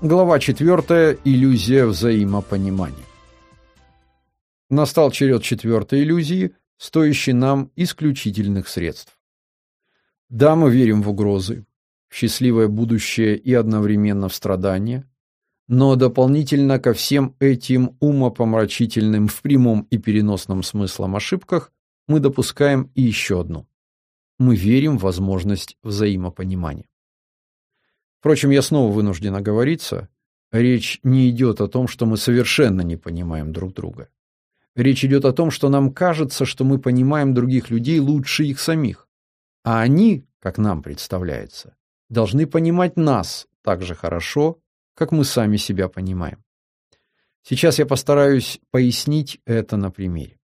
Глава 4. Иллюзия взаимопонимания. Настал черед четвертой иллюзии, стоящей нам исключительных средств. Да, мы верим в угрозы, в счастливое будущее и одновременно в страдания, но дополнительно ко всем этим умопомрачительным в прямом и переносном смыслом ошибках мы допускаем и еще одну. Мы верим в возможность взаимопонимания. Впрочем, я снова вынужден оговориться. Речь не идет о том, что мы совершенно не понимаем друг друга. Речь идет о том, что нам кажется, что мы понимаем других людей лучше их самих. А они, как нам представляется, должны понимать нас так же хорошо, как мы сами себя понимаем. Сейчас я постараюсь пояснить это на примере.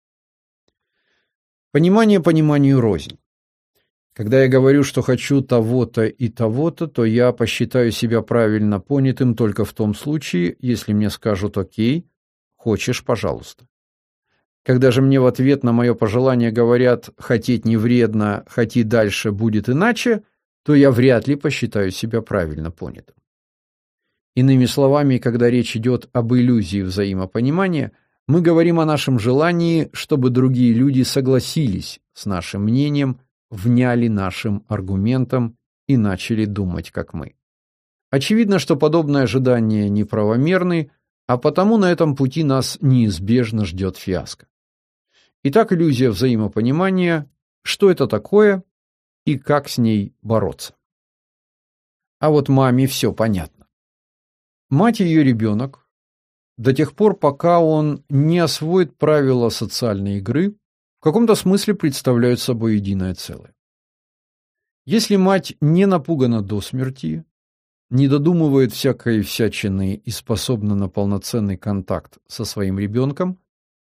Понимание пониманию рознь. Когда я говорю, что хочу того-то и того-то, то я посчитаю себя правильно понятым только в том случае, если мне скажут «Окей, хочешь, пожалуйста». Когда же мне в ответ на мое пожелание говорят «хотеть не вредно, хоти дальше, будет иначе», то я вряд ли посчитаю себя правильно понятым. Иными словами, когда речь идет об иллюзии взаимопонимания, мы говорим о нашем желании, чтобы другие люди согласились с нашим мнением – вняли нашим аргументам и начали думать, как мы. Очевидно, что подобные ожидания неправомерны, а потому на этом пути нас неизбежно ждет фиаско. Итак, иллюзия взаимопонимания, что это такое и как с ней бороться. А вот маме все понятно. Мать ее ребенок, до тех пор, пока он не освоит правила социальной игры, в каком-то смысле представляют собой единое целое. Если мать не напугана до смерти, не додумывает всякой всячины и способна на полноценный контакт со своим ребенком,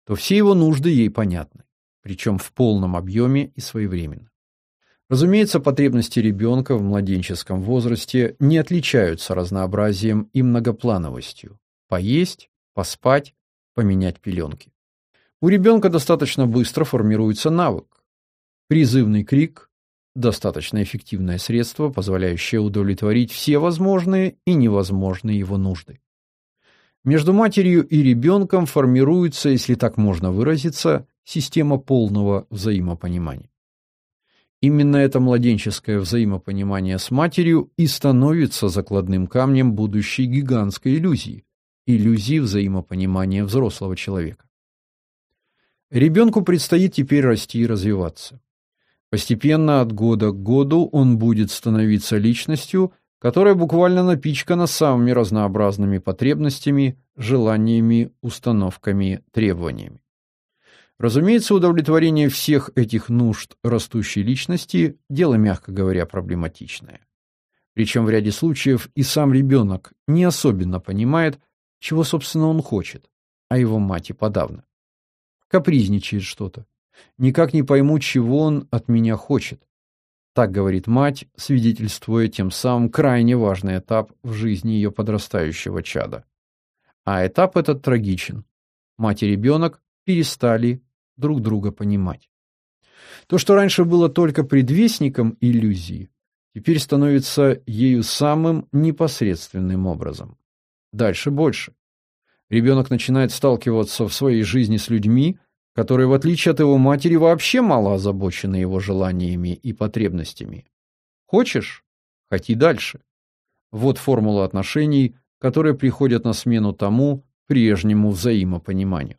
то все его нужды ей понятны, причем в полном объеме и своевременно. Разумеется, потребности ребенка в младенческом возрасте не отличаются разнообразием и многоплановостью: поесть, поспать, поменять пеленки. У ребенка достаточно быстро формируется навык. Призывный крик – достаточно эффективное средство, позволяющее удовлетворить все возможные и невозможные его нужды. Между матерью и ребенком формируется, если так можно выразиться, система полного взаимопонимания. Именно это младенческое взаимопонимание с матерью и становится закладным камнем будущей гигантской иллюзии – иллюзии взаимопонимания взрослого человека. Ребенку предстоит теперь расти и развиваться. Постепенно от года к году он будет становиться личностью, которая буквально напичкана самыми разнообразными потребностями, желаниями, установками, требованиями. Разумеется, удовлетворение всех этих нужд растущей личности – дело, мягко говоря, проблематичное. Причем в ряде случаев и сам ребенок не особенно понимает, чего, собственно, он хочет, а его мать и подавно. Капризничает что-то. Никак не пойму, чего он от меня хочет. Так говорит мать, свидетельствуя тем самым крайне важный этап в жизни ее подрастающего чада. А этап этот трагичен. Мать и ребенок перестали друг друга понимать. То, что раньше было только предвестником иллюзии, теперь становится ею самым непосредственным образом. Дальше больше. Ребенок начинает сталкиваться в своей жизни с людьми, которые, в отличие от его матери, вообще мало озабочены его желаниями и потребностями. Хочешь? Хоти дальше. Вот формула отношений, которые приходят на смену тому прежнему взаимопониманию.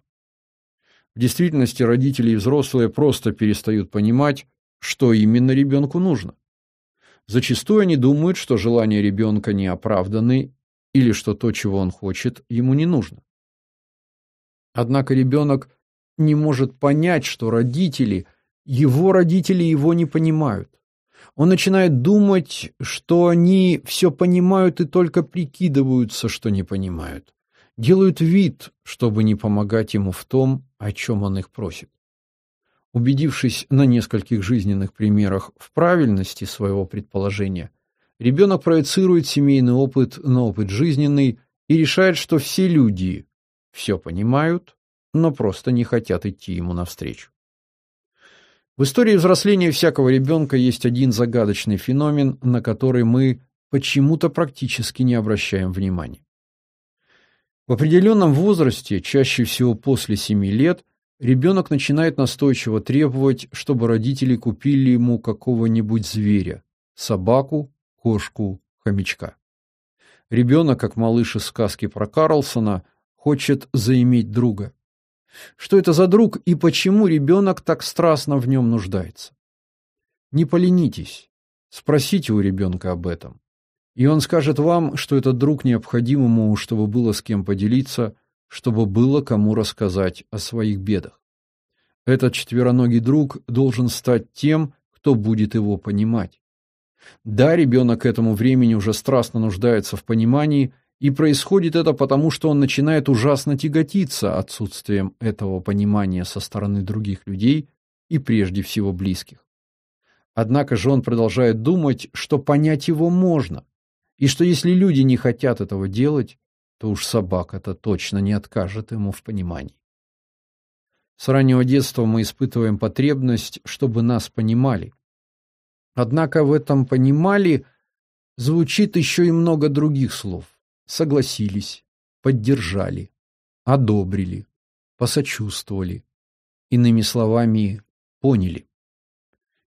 В действительности родители и взрослые просто перестают понимать, что именно ребенку нужно. Зачастую они думают, что желания ребенка не оправданы или что то, чего он хочет, ему не нужно. Однако ребенок не может понять, что родители, его родители его не понимают. Он начинает думать, что они все понимают и только прикидываются, что не понимают. Делают вид, чтобы не помогать ему в том, о чем он их просит. Убедившись на нескольких жизненных примерах в правильности своего предположения, Ребенок проецирует семейный опыт на опыт жизненный и решает, что все люди все понимают, но просто не хотят идти ему навстречу. В истории взросления всякого ребенка есть один загадочный феномен, на который мы почему-то практически не обращаем внимания. В определенном возрасте, чаще всего после 7 лет, ребенок начинает настойчиво требовать, чтобы родители купили ему какого-нибудь зверя – собаку, кошку, хомячка. Ребенок, как малыш из сказки про Карлсона, хочет заиметь друга. Что это за друг и почему ребенок так страстно в нем нуждается? Не поленитесь, спросите у ребенка об этом. И он скажет вам, что этот друг необходим ему, чтобы было с кем поделиться, чтобы было кому рассказать о своих бедах. Этот четвероногий друг должен стать тем, кто будет его понимать. Да, ребенок к этому времени уже страстно нуждается в понимании, и происходит это потому, что он начинает ужасно тяготиться отсутствием этого понимания со стороны других людей и прежде всего близких. Однако же он продолжает думать, что понять его можно, и что если люди не хотят этого делать, то уж собака-то точно не откажет ему в понимании. С раннего детства мы испытываем потребность, чтобы нас понимали. Однако в этом «понимали» звучит еще и много других слов. Согласились, поддержали, одобрили, посочувствовали. Иными словами, поняли.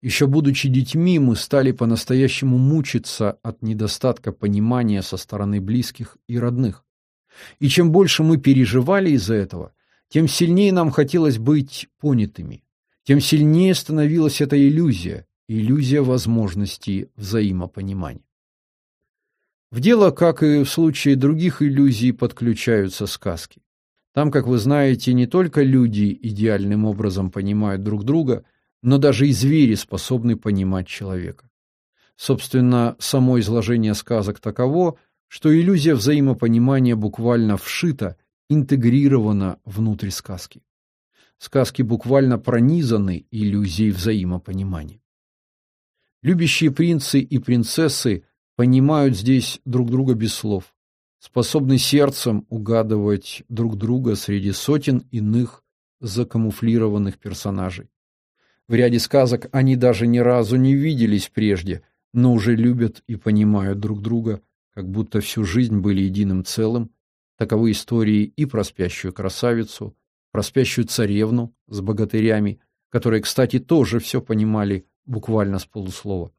Еще будучи детьми, мы стали по-настоящему мучиться от недостатка понимания со стороны близких и родных. И чем больше мы переживали из-за этого, тем сильнее нам хотелось быть понятыми, тем сильнее становилась эта иллюзия, иллюзия возможности взаимопонимания. В дело, как и в случае других иллюзий, подключаются сказки. Там, как вы знаете, не только люди идеальным образом понимают друг друга, но даже и звери способны понимать человека. Собственно, само изложение сказок таково, что иллюзия взаимопонимания буквально вшита, интегрирована внутрь сказки. Сказки буквально пронизаны иллюзией взаимопонимания. Любящие принцы и принцессы понимают здесь друг друга без слов, способны сердцем угадывать друг друга среди сотен иных закамуфлированных персонажей. В ряде сказок они даже ни разу не виделись прежде, но уже любят и понимают друг друга, как будто всю жизнь были единым целым. Таковы истории и про спящую красавицу, про спящую царевну с богатырями, которые, кстати, тоже все понимали буквально с полуслова.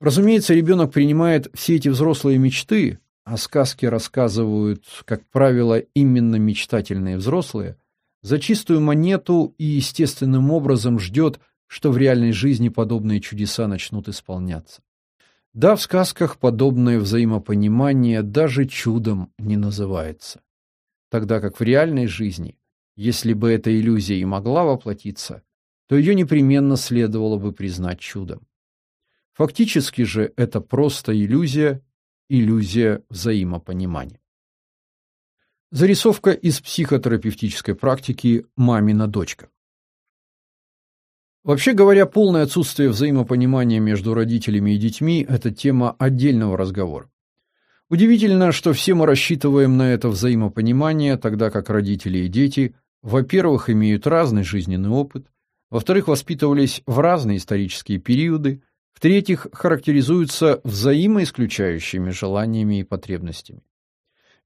Разумеется, ребенок принимает все эти взрослые мечты, а сказки рассказывают, как правило, именно мечтательные взрослые, за чистую монету и естественным образом ждет, что в реальной жизни подобные чудеса начнут исполняться. Да, в сказках подобное взаимопонимание даже чудом не называется. Тогда как в реальной жизни, если бы эта иллюзия и могла воплотиться, то ее непременно следовало бы признать чудом. Фактически же это просто иллюзия, иллюзия взаимопонимания. Зарисовка из психотерапевтической практики «Мамина дочка». Вообще говоря, полное отсутствие взаимопонимания между родителями и детьми – это тема отдельного разговора. Удивительно, что все мы рассчитываем на это взаимопонимание, тогда как родители и дети, во-первых, имеют разный жизненный опыт, во-вторых, воспитывались в разные исторические периоды – в-третьих, характеризуются взаимоисключающими желаниями и потребностями.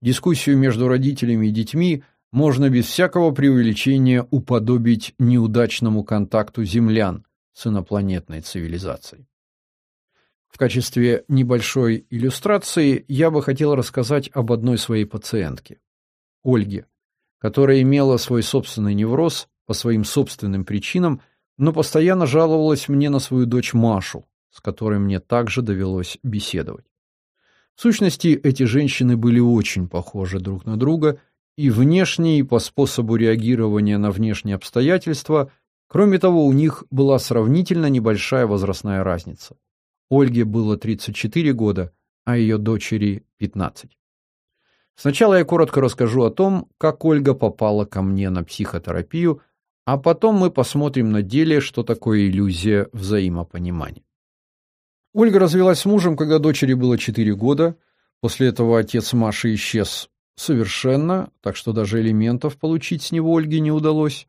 Дискуссию между родителями и детьми можно без всякого преувеличения уподобить неудачному контакту землян с инопланетной цивилизацией. В качестве небольшой иллюстрации я бы хотел рассказать об одной своей пациентке, Ольге, которая имела свой собственный невроз по своим собственным причинам, но постоянно жаловалась мне на свою дочь Машу, с которой мне также довелось беседовать. В сущности, эти женщины были очень похожи друг на друга и внешне, и по способу реагирования на внешние обстоятельства. Кроме того, у них была сравнительно небольшая возрастная разница. Ольге было 34 года, а ее дочери 15. Сначала я коротко расскажу о том, как Ольга попала ко мне на психотерапию, а потом мы посмотрим на деле, что такое иллюзия взаимопонимания. Ольга развелась с мужем, когда дочери было 4 года. После этого отец Маши исчез совершенно, так что даже элементов получить с него Ольге не удалось.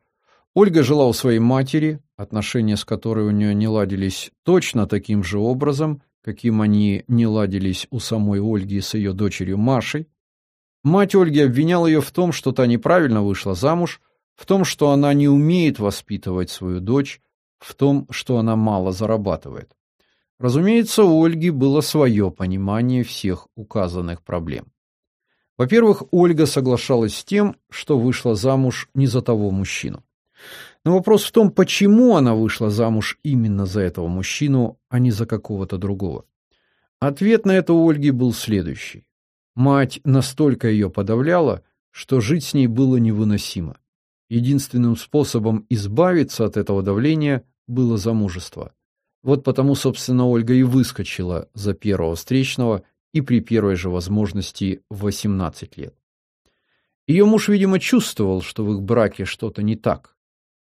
Ольга жила у своей матери, отношения с которой у нее не ладились точно таким же образом, каким они не ладились у самой Ольги с ее дочерью Машей. Мать Ольги обвиняла ее в том, что та неправильно вышла замуж, в том, что она не умеет воспитывать свою дочь, в том, что она мало зарабатывает. Разумеется, у Ольги было свое понимание всех указанных проблем. Во-первых, Ольга соглашалась с тем, что вышла замуж не за того мужчину. Но вопрос в том, почему она вышла замуж именно за этого мужчину, а не за какого-то другого. Ответ на это у Ольги был следующий. Мать настолько ее подавляла, что жить с ней было невыносимо. Единственным способом избавиться от этого давления было замужество. Вот потому, собственно, Ольга и выскочила за первого встречного и при первой же возможности в 18 лет. Ее муж, видимо, чувствовал, что в их браке что-то не так.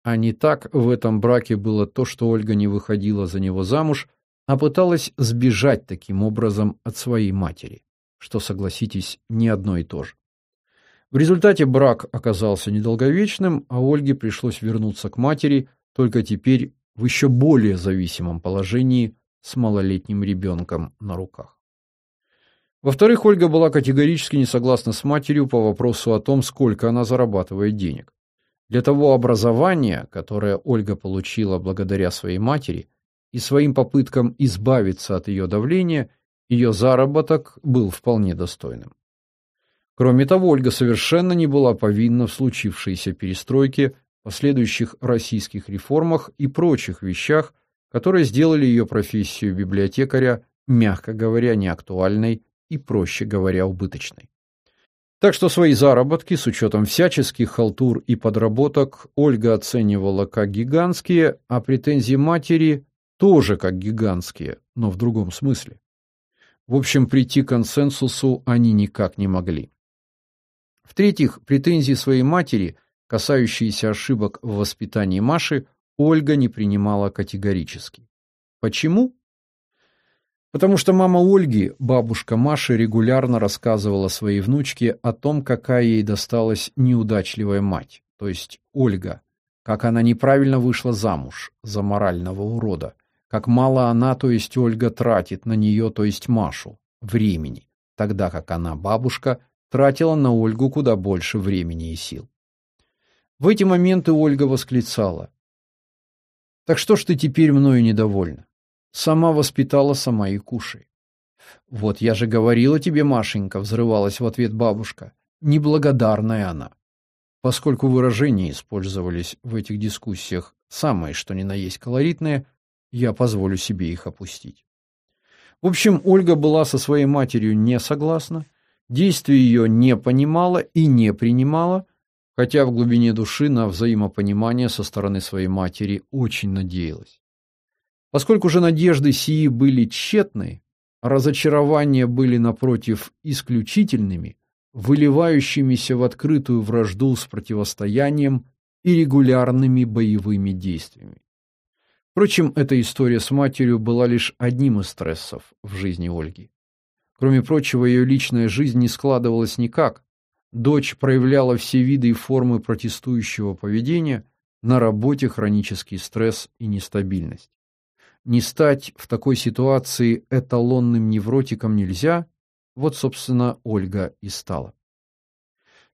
А не так в этом браке было то, что Ольга не выходила за него замуж, а пыталась сбежать таким образом от своей матери, что, согласитесь, не одно и то же. В результате брак оказался недолговечным, а Ольге пришлось вернуться к матери, только теперь в еще более зависимом положении с малолетним ребенком на руках. Во-вторых, Ольга была категорически не согласна с матерью по вопросу о том, сколько она зарабатывает денег. Для того образования, которое Ольга получила благодаря своей матери, и своим попыткам избавиться от ее давления, ее заработок был вполне достойным. Кроме того, Ольга совершенно не была повинна в случившейся перестройке, последующих российских реформах и прочих вещах, которые сделали ее профессию библиотекаря, мягко говоря, неактуальной и, проще говоря, убыточной. Так что свои заработки с учетом всяческих халтур и подработок Ольга оценивала как гигантские, а претензии матери тоже как гигантские, но в другом смысле. В общем, прийти к консенсусу они никак не могли. В-третьих, претензии своей матери, касающиеся ошибок в воспитании Маши, Ольга не принимала категорически. Почему? Потому что мама Ольги, бабушка Маши, регулярно рассказывала своей внучке о том, какая ей досталась неудачливая мать, то есть Ольга, как она неправильно вышла замуж за морального урода, как мало она, то есть Ольга, тратит на нее, то есть Машу, времени, тогда как она, бабушка, тратила на Ольгу куда больше времени и сил. В эти моменты Ольга восклицала. «Так что ж ты теперь мною недовольна? Сама воспитала, сама и кушай». «Вот я же говорила тебе, Машенька», — взрывалась в ответ бабушка. «Неблагодарная она». Поскольку выражения использовались в этих дискуссиях самые что ни на есть колоритные, я позволю себе их опустить. В общем, Ольга была со своей матерью не согласна, Действий ее не понимала и не принимала, хотя в глубине души на взаимопонимание со стороны своей матери очень надеялась. Поскольку же надежды сии были тщетны, разочарования были напротив исключительными, выливающимися в открытую вражду с противостоянием и регулярными боевыми действиями. Впрочем, эта история с матерью была лишь одним из стрессов в жизни Ольги. Кроме прочего, ее личная жизнь не складывалась никак. Дочь проявляла все виды и формы протестующего поведения, на работе хронический стресс и нестабильность. Не стать в такой ситуации эталонным невротиком нельзя, вот, собственно, Ольга и стала.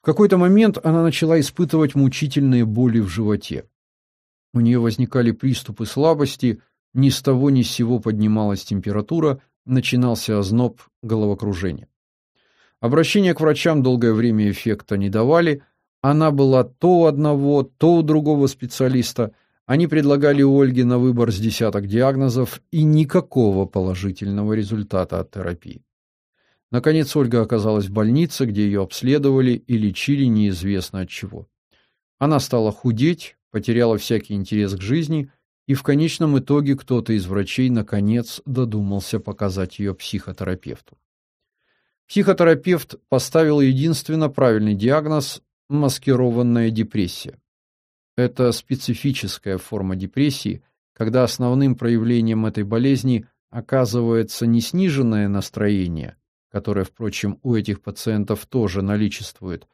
В какой-то момент она начала испытывать мучительные боли в животе. У нее возникали приступы слабости, ни с того ни с сего поднималась температура, начинался озноб, головокружение. Обращения к врачам долгое время эффекта не давали, она была то у одного, то у другого специалиста, они предлагали Ольге на выбор с десяток диагнозов и никакого положительного результата от терапии. Наконец Ольга оказалась в больнице, где ее обследовали и лечили неизвестно от чего. Она стала худеть, потеряла всякий интерес к жизни – и в конечном итоге кто-то из врачей наконец додумался показать ее психотерапевту. Психотерапевт поставил единственно правильный диагноз – маскированная депрессия. Это специфическая форма депрессии, когда основным проявлением этой болезни оказывается не сниженное настроение, которое, впрочем, у этих пациентов тоже наличествует,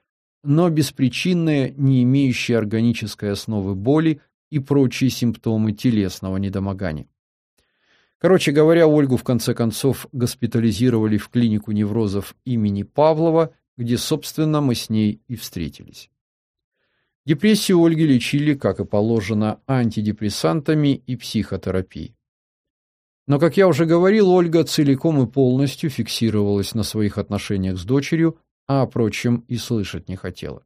но беспричинные, не имеющие органической основы боли и прочие симптомы телесного недомогания. Короче говоря, Ольгу в конце концов госпитализировали в клинику неврозов имени Павлова, где, собственно, мы с ней и встретились. Депрессию Ольги лечили, как и положено, антидепрессантами и психотерапией. Но, как я уже говорил, Ольга целиком и полностью фиксировалась на своих отношениях с дочерью, а о прочем и слышать не хотела.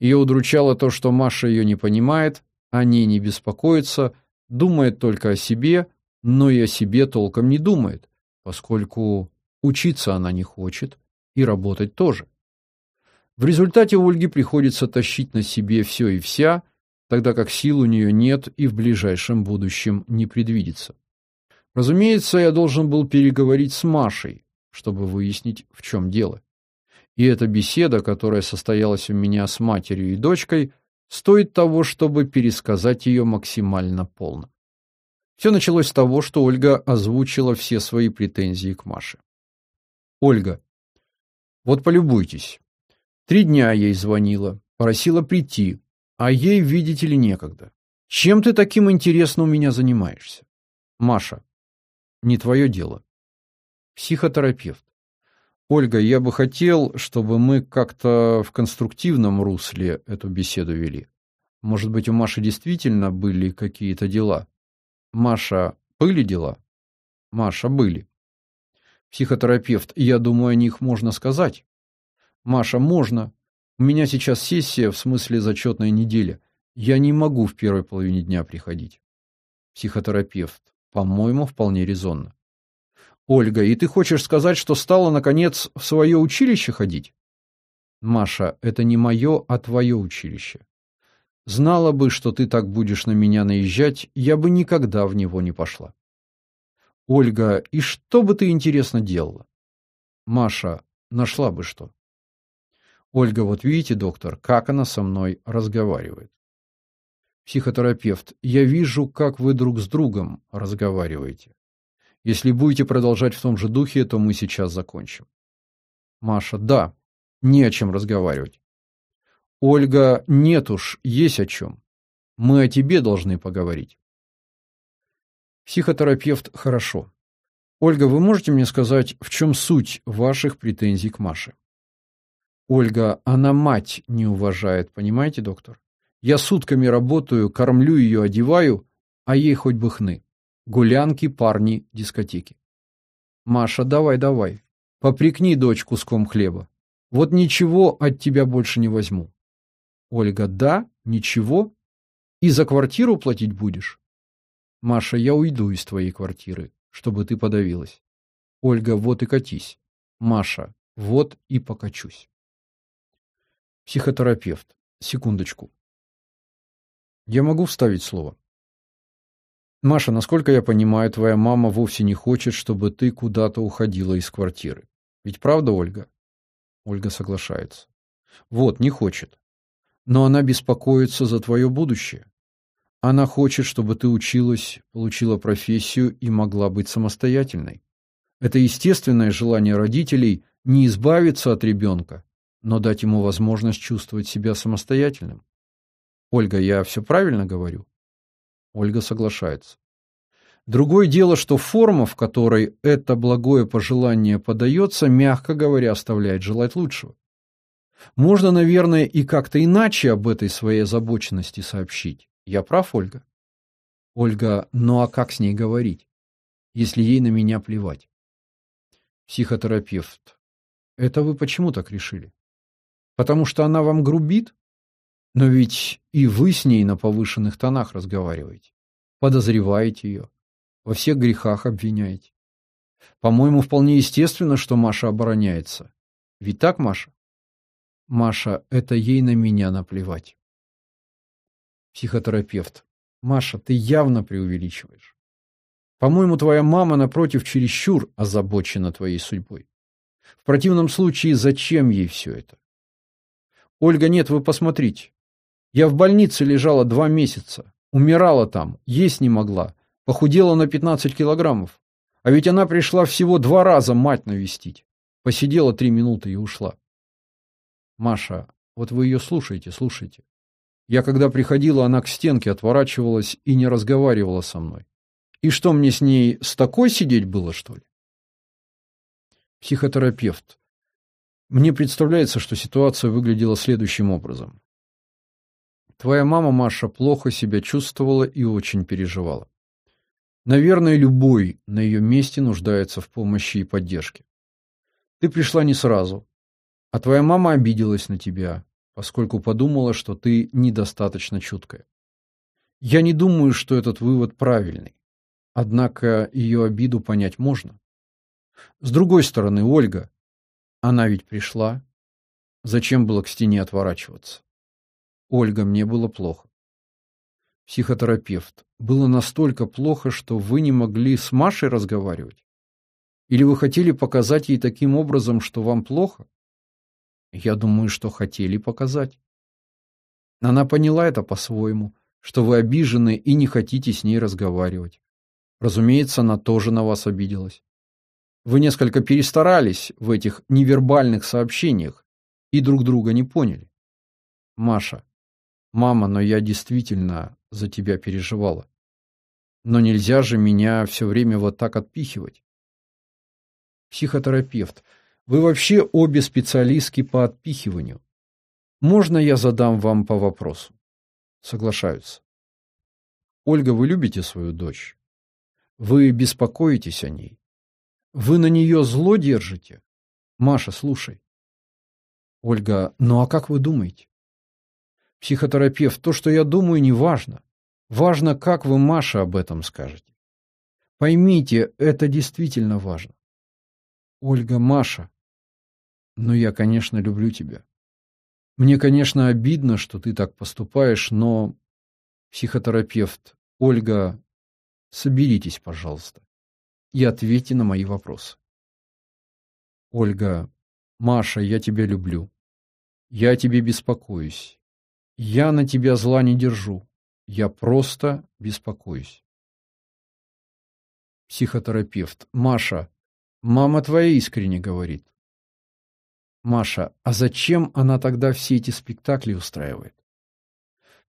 Ее удручало то, что Маша ее не понимает, о ней не беспокоится, думает только о себе, но и о себе толком не думает, поскольку учиться она не хочет и работать тоже. В результате Ольге приходится тащить на себе все и вся, тогда как сил у нее нет и в ближайшем будущем не предвидится. Разумеется, я должен был переговорить с Машей, чтобы выяснить, в чем дело. И эта беседа, которая состоялась у меня с матерью и дочкой, стоит того, чтобы пересказать ее максимально полно. Все началось с того, что Ольга озвучила все свои претензии к Маше. Ольга, вот полюбуйтесь. Три дня ей звонила, просила прийти, а ей, видите ли, некогда. Чем ты таким интересно у меня занимаешься? Маша, не твое дело. Психотерапевт. Ольга, я бы хотел, чтобы мы как-то в конструктивном русле эту беседу вели. Может быть, у Маши действительно были какие-то дела? Маша, были дела? Маша, были. Психотерапевт, я думаю, о них можно сказать. Маша, можно. У меня сейчас сессия, в смысле зачетная неделя. Я не могу в первой половине дня приходить. Психотерапевт, по-моему, вполне резонно. Ольга, и ты хочешь сказать, что стала, наконец, в свое училище ходить? Маша, это не мое, а твое училище. Знала бы, что ты так будешь на меня наезжать, я бы никогда в него не пошла. Ольга, и что бы ты, интересно, делала? Маша, нашла бы что. Ольга, вот видите, доктор, как она со мной разговаривает. Психотерапевт, я вижу, как вы друг с другом разговариваете. Если будете продолжать в том же духе, то мы сейчас закончим. Маша, да, не о чем разговаривать. Ольга, нет уж, есть о чем. Мы о тебе должны поговорить. Психотерапевт, хорошо. Ольга, вы можете мне сказать, в чем суть ваших претензий к Маше? Ольга, она мать не уважает, понимаете, доктор? Я сутками работаю, кормлю ее, одеваю, а ей хоть бы хны. Гулянки, парни, дискотеки. Маша, давай, давай. Попрекни дочь куском хлеба. Вот ничего от тебя больше не возьму. Ольга, да, ничего? И за квартиру платить будешь? Маша, я уйду из твоей квартиры, чтобы ты подавилась. Ольга, вот и катись. Маша, вот и покачусь. Психотерапевт. Секундочку. Я могу вставить слово? Маша, насколько я понимаю, твоя мама вовсе не хочет, чтобы ты куда-то уходила из квартиры. Ведь правда, Ольга? Ольга соглашается. Вот, не хочет. Но она беспокоится за твое будущее. Она хочет, чтобы ты училась, получила профессию и могла быть самостоятельной. Это естественное желание родителей не избавиться от ребенка, но дать ему возможность чувствовать себя самостоятельным. Ольга, я все правильно говорю? Ольга соглашается. Другое дело, что форма, в которой это благое пожелание подается, мягко говоря, оставляет желать лучшего. Можно, наверное, и как-то иначе об этой своей озабоченности сообщить. Я прав, Ольга? Ольга, ну а как с ней говорить, если ей на меня плевать? Психотерапевт. Это вы почему так решили? Потому что она вам грубит? Но ведь и вы с ней на повышенных тонах разговариваете, подозреваете ее, во всех грехах обвиняете. По-моему, вполне естественно, что Маша обороняется. Ведь так, Маша? Маша, это ей на меня наплевать. Психотерапевт. Маша, ты явно преувеличиваешь. По-моему, твоя мама, напротив, чересчур озабочена твоей судьбой. В противном случае, зачем ей все это? Ольга, нет, вы посмотрите. Я в больнице лежала два месяца, умирала там, есть не могла, похудела на 15 килограммов. А ведь она пришла всего два раза мать навестить. Посидела три минуты и ушла. Маша, вот вы ее слушаете, слушайте. Я когда приходила, она к стенке отворачивалась и не разговаривала со мной. И что мне с ней с такой сидеть было, что ли? Психотерапевт. Мне представляется, что ситуация выглядела следующим образом. Твоя мама, Маша, плохо себя чувствовала и очень переживала. Наверное, любой на ее месте нуждается в помощи и поддержке. Ты пришла не сразу, а твоя мама обиделась на тебя, поскольку подумала, что ты недостаточно чуткая. Я не думаю, что этот вывод правильный. Однако ее обиду понять можно. С другой стороны, Ольга, она ведь пришла. Зачем было к стене отворачиваться? Ольга, мне было плохо. Психотерапевт. Было настолько плохо, что вы не могли с Машей разговаривать? Или вы хотели показать ей таким образом, что вам плохо? Я думаю, что хотели показать. Она поняла это по-своему, что вы обижены и не хотите с ней разговаривать. Разумеется, она тоже на вас обиделась. Вы несколько перестарались в этих невербальных сообщениях и друг друга не поняли. Маша, мама, но я действительно за тебя переживала. Но нельзя же меня все время вот так отпихивать. Психотерапевт, вы вообще обе специалистки по отпихиванию. Можно я задам вам по вопросу? Соглашаются. Ольга, вы любите свою дочь? Вы беспокоитесь о ней? Вы на нее зло держите? Маша, слушай. Ольга, ну а как вы думаете? Психотерапевт, то, что я думаю, не важно. Важно, как вы, Маша, об этом скажете. Поймите, это действительно важно. Ольга, Маша, ну я, конечно, люблю тебя. Мне, конечно, обидно, что ты так поступаешь, но... Психотерапевт, Ольга, соберитесь, пожалуйста и ответьте на мои вопросы. Ольга, Маша, я тебя люблю. Я тебе беспокоюсь. Я на тебя зла не держу. Я просто беспокоюсь. Психотерапевт. Маша, мама твоя искренне говорит. Маша, а зачем она тогда все эти спектакли устраивает?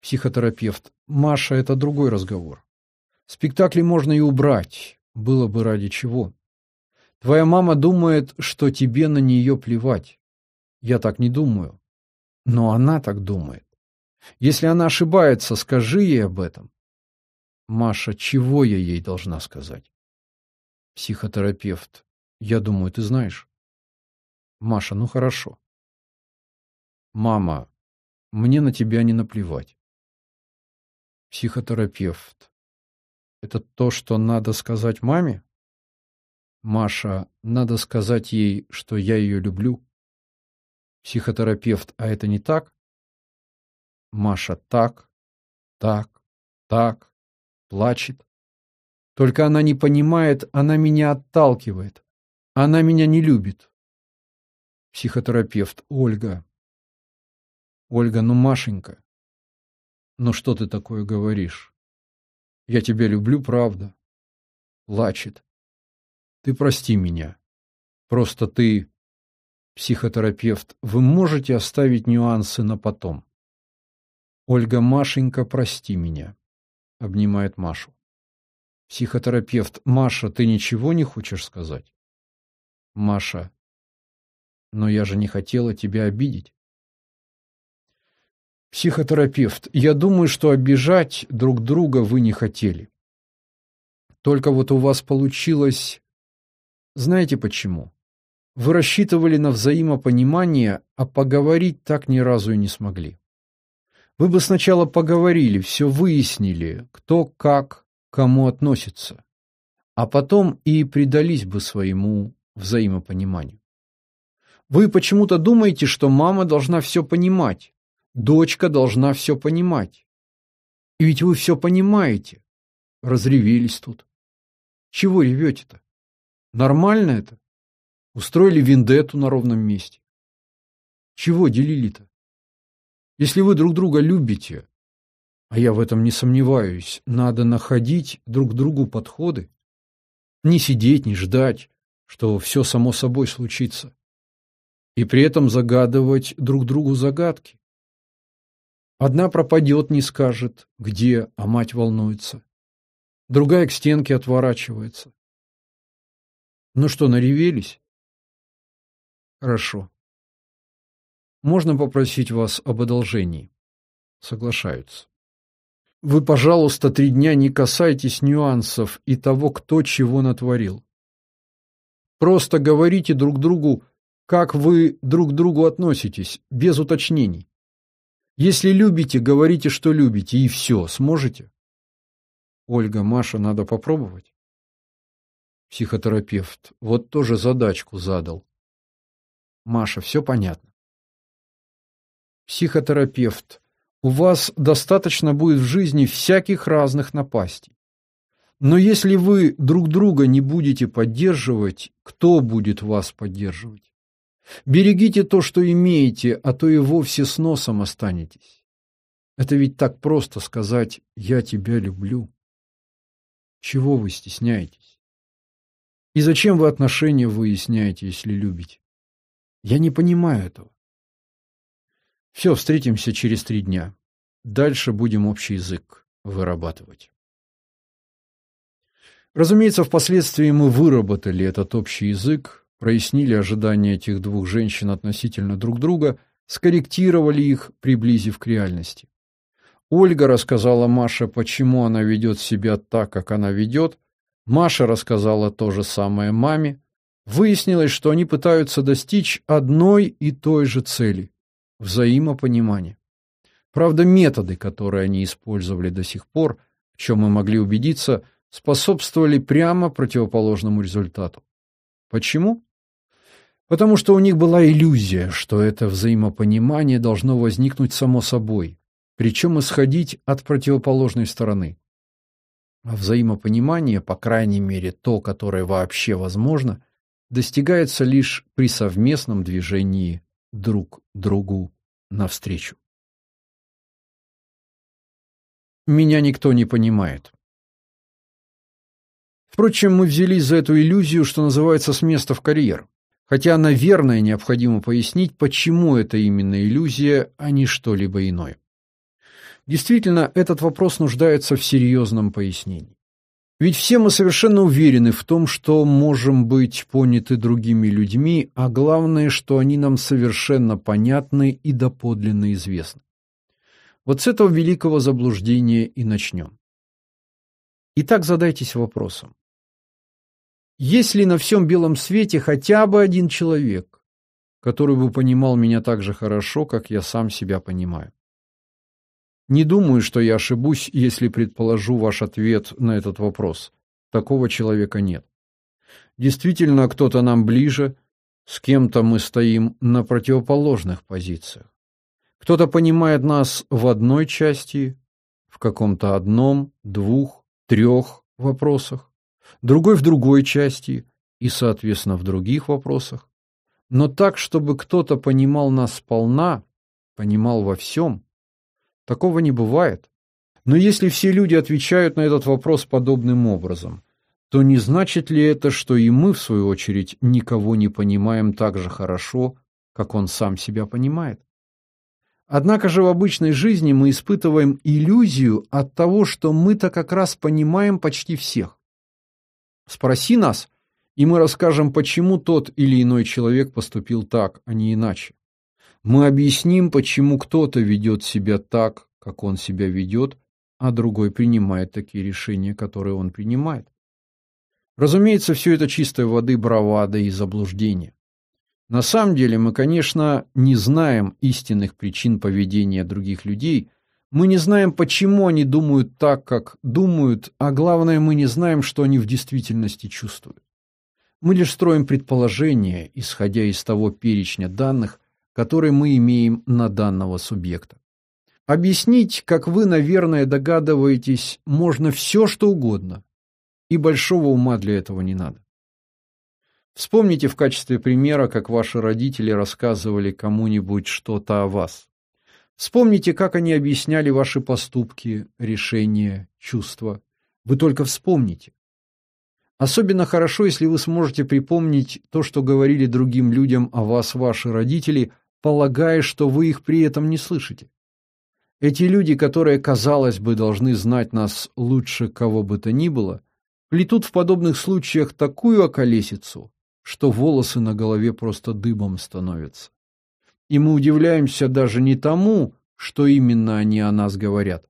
Психотерапевт. Маша, это другой разговор. Спектакли можно и убрать. Было бы ради чего. Твоя мама думает, что тебе на нее плевать. Я так не думаю. Но она так думает. Если она ошибается, скажи ей об этом. Маша, чего я ей должна сказать? Психотерапевт. Я думаю, ты знаешь. Маша, ну хорошо. Мама, мне на тебя не наплевать. Психотерапевт. Это то, что надо сказать маме? Маша, надо сказать ей, что я ее люблю. Психотерапевт, а это не так? Маша, так, так, так, плачет. Только она не понимает, она меня отталкивает. Она меня не любит. Психотерапевт, Ольга. Ольга, ну, Машенька, ну что ты такое говоришь? Я тебя люблю, правда. Плачет. Ты прости меня. Просто ты, психотерапевт, вы можете оставить нюансы на потом. Ольга, Машенька, прости меня. Обнимает Машу. Психотерапевт, Маша, ты ничего не хочешь сказать? Маша, но я же не хотела тебя обидеть. Психотерапевт, я думаю, что обижать друг друга вы не хотели. Только вот у вас получилось... Знаете почему? Вы рассчитывали на взаимопонимание, а поговорить так ни разу и не смогли. Вы бы сначала поговорили, все выяснили, кто как кому относится, а потом и предались бы своему взаимопониманию. Вы почему-то думаете, что мама должна все понимать, Дочка должна все понимать. И ведь вы все понимаете. Разревелись тут. Чего ревете-то? Нормально это? Устроили вендетту на ровном месте. Чего делили-то? Если вы друг друга любите, а я в этом не сомневаюсь, надо находить друг другу подходы. Не сидеть, не ждать, что все само собой случится. И при этом загадывать друг другу загадки. Одна пропадет, не скажет, где, а мать волнуется. Другая к стенке отворачивается. Ну что, наревелись? Хорошо. Можно попросить вас об одолжении? Соглашаются. Вы, пожалуйста, три дня не касайтесь нюансов и того, кто чего натворил. Просто говорите друг другу, как вы друг к другу относитесь, без уточнений. Если любите, говорите, что любите, и все. Сможете? Ольга, Маша, надо попробовать. Психотерапевт. Вот тоже задачку задал. Маша, все понятно. Психотерапевт. У вас достаточно будет в жизни всяких разных напастей. Но если вы друг друга не будете поддерживать, кто будет вас поддерживать? Берегите то, что имеете, а то и вовсе с носом останетесь. Это ведь так просто сказать «я тебя люблю». Чего вы стесняетесь? И зачем вы отношения выясняете, если любите? Я не понимаю этого. Все, встретимся через три дня. Дальше будем общий язык вырабатывать. Разумеется, впоследствии мы выработали этот общий язык, прояснили ожидания этих двух женщин относительно друг друга, скорректировали их, приблизив к реальности. Ольга рассказала Маше, почему она ведет себя так, как она ведет. Маша рассказала то же самое маме. Выяснилось, что они пытаются достичь одной и той же цели – взаимопонимания. Правда, методы, которые они использовали до сих пор, в чем мы могли убедиться, способствовали прямо противоположному результату. Почему? Потому что у них была иллюзия, что это взаимопонимание должно возникнуть само собой, причем исходить от противоположной стороны. А взаимопонимание, по крайней мере то, которое вообще возможно, достигается лишь при совместном движении друг другу навстречу. Меня никто не понимает. Впрочем, мы взялись за эту иллюзию, что называется, с места в карьер. Хотя, наверное, необходимо пояснить, почему это именно иллюзия, а не что-либо иное. Действительно, этот вопрос нуждается в серьезном пояснении. Ведь все мы совершенно уверены в том, что можем быть поняты другими людьми, а главное, что они нам совершенно понятны и доподлинно известны. Вот с этого великого заблуждения и начнем. Итак, задайтесь вопросом. Есть ли на всем белом свете хотя бы один человек, который бы понимал меня так же хорошо, как я сам себя понимаю? Не думаю, что я ошибусь, если предположу ваш ответ на этот вопрос. Такого человека нет. Действительно, кто-то нам ближе, с кем-то мы стоим на противоположных позициях. Кто-то понимает нас в одной части, в каком-то одном, двух, трех вопросах, другой в другой части и, соответственно, в других вопросах. Но так, чтобы кто-то понимал нас сполна, понимал во всем – Такого не бывает. Но если все люди отвечают на этот вопрос подобным образом, то не значит ли это, что и мы, в свою очередь, никого не понимаем так же хорошо, как он сам себя понимает? Однако же в обычной жизни мы испытываем иллюзию от того, что мы-то как раз понимаем почти всех. Спроси нас, и мы расскажем, почему тот или иной человек поступил так, а не иначе. Мы объясним, почему кто-то ведет себя так, как он себя ведет, а другой принимает такие решения, которые он принимает. Разумеется, все это чистой воды бравада и заблуждение. На самом деле мы, конечно, не знаем истинных причин поведения других людей, мы не знаем, почему они думают так, как думают, а главное, мы не знаем, что они в действительности чувствуют. Мы лишь строим предположения, исходя из того перечня данных, который мы имеем на данного субъекта. Объяснить, как вы, наверное, догадываетесь, можно все, что угодно, и большого ума для этого не надо. Вспомните в качестве примера, как ваши родители рассказывали кому-нибудь что-то о вас. Вспомните, как они объясняли ваши поступки, решения, чувства. Вы только вспомните. Особенно хорошо, если вы сможете припомнить то, что говорили другим людям о вас ваши родители, полагая, что вы их при этом не слышите. Эти люди, которые, казалось бы, должны знать нас лучше кого бы то ни было, плетут в подобных случаях такую околесицу, что волосы на голове просто дыбом становятся. И мы удивляемся даже не тому, что именно они о нас говорят,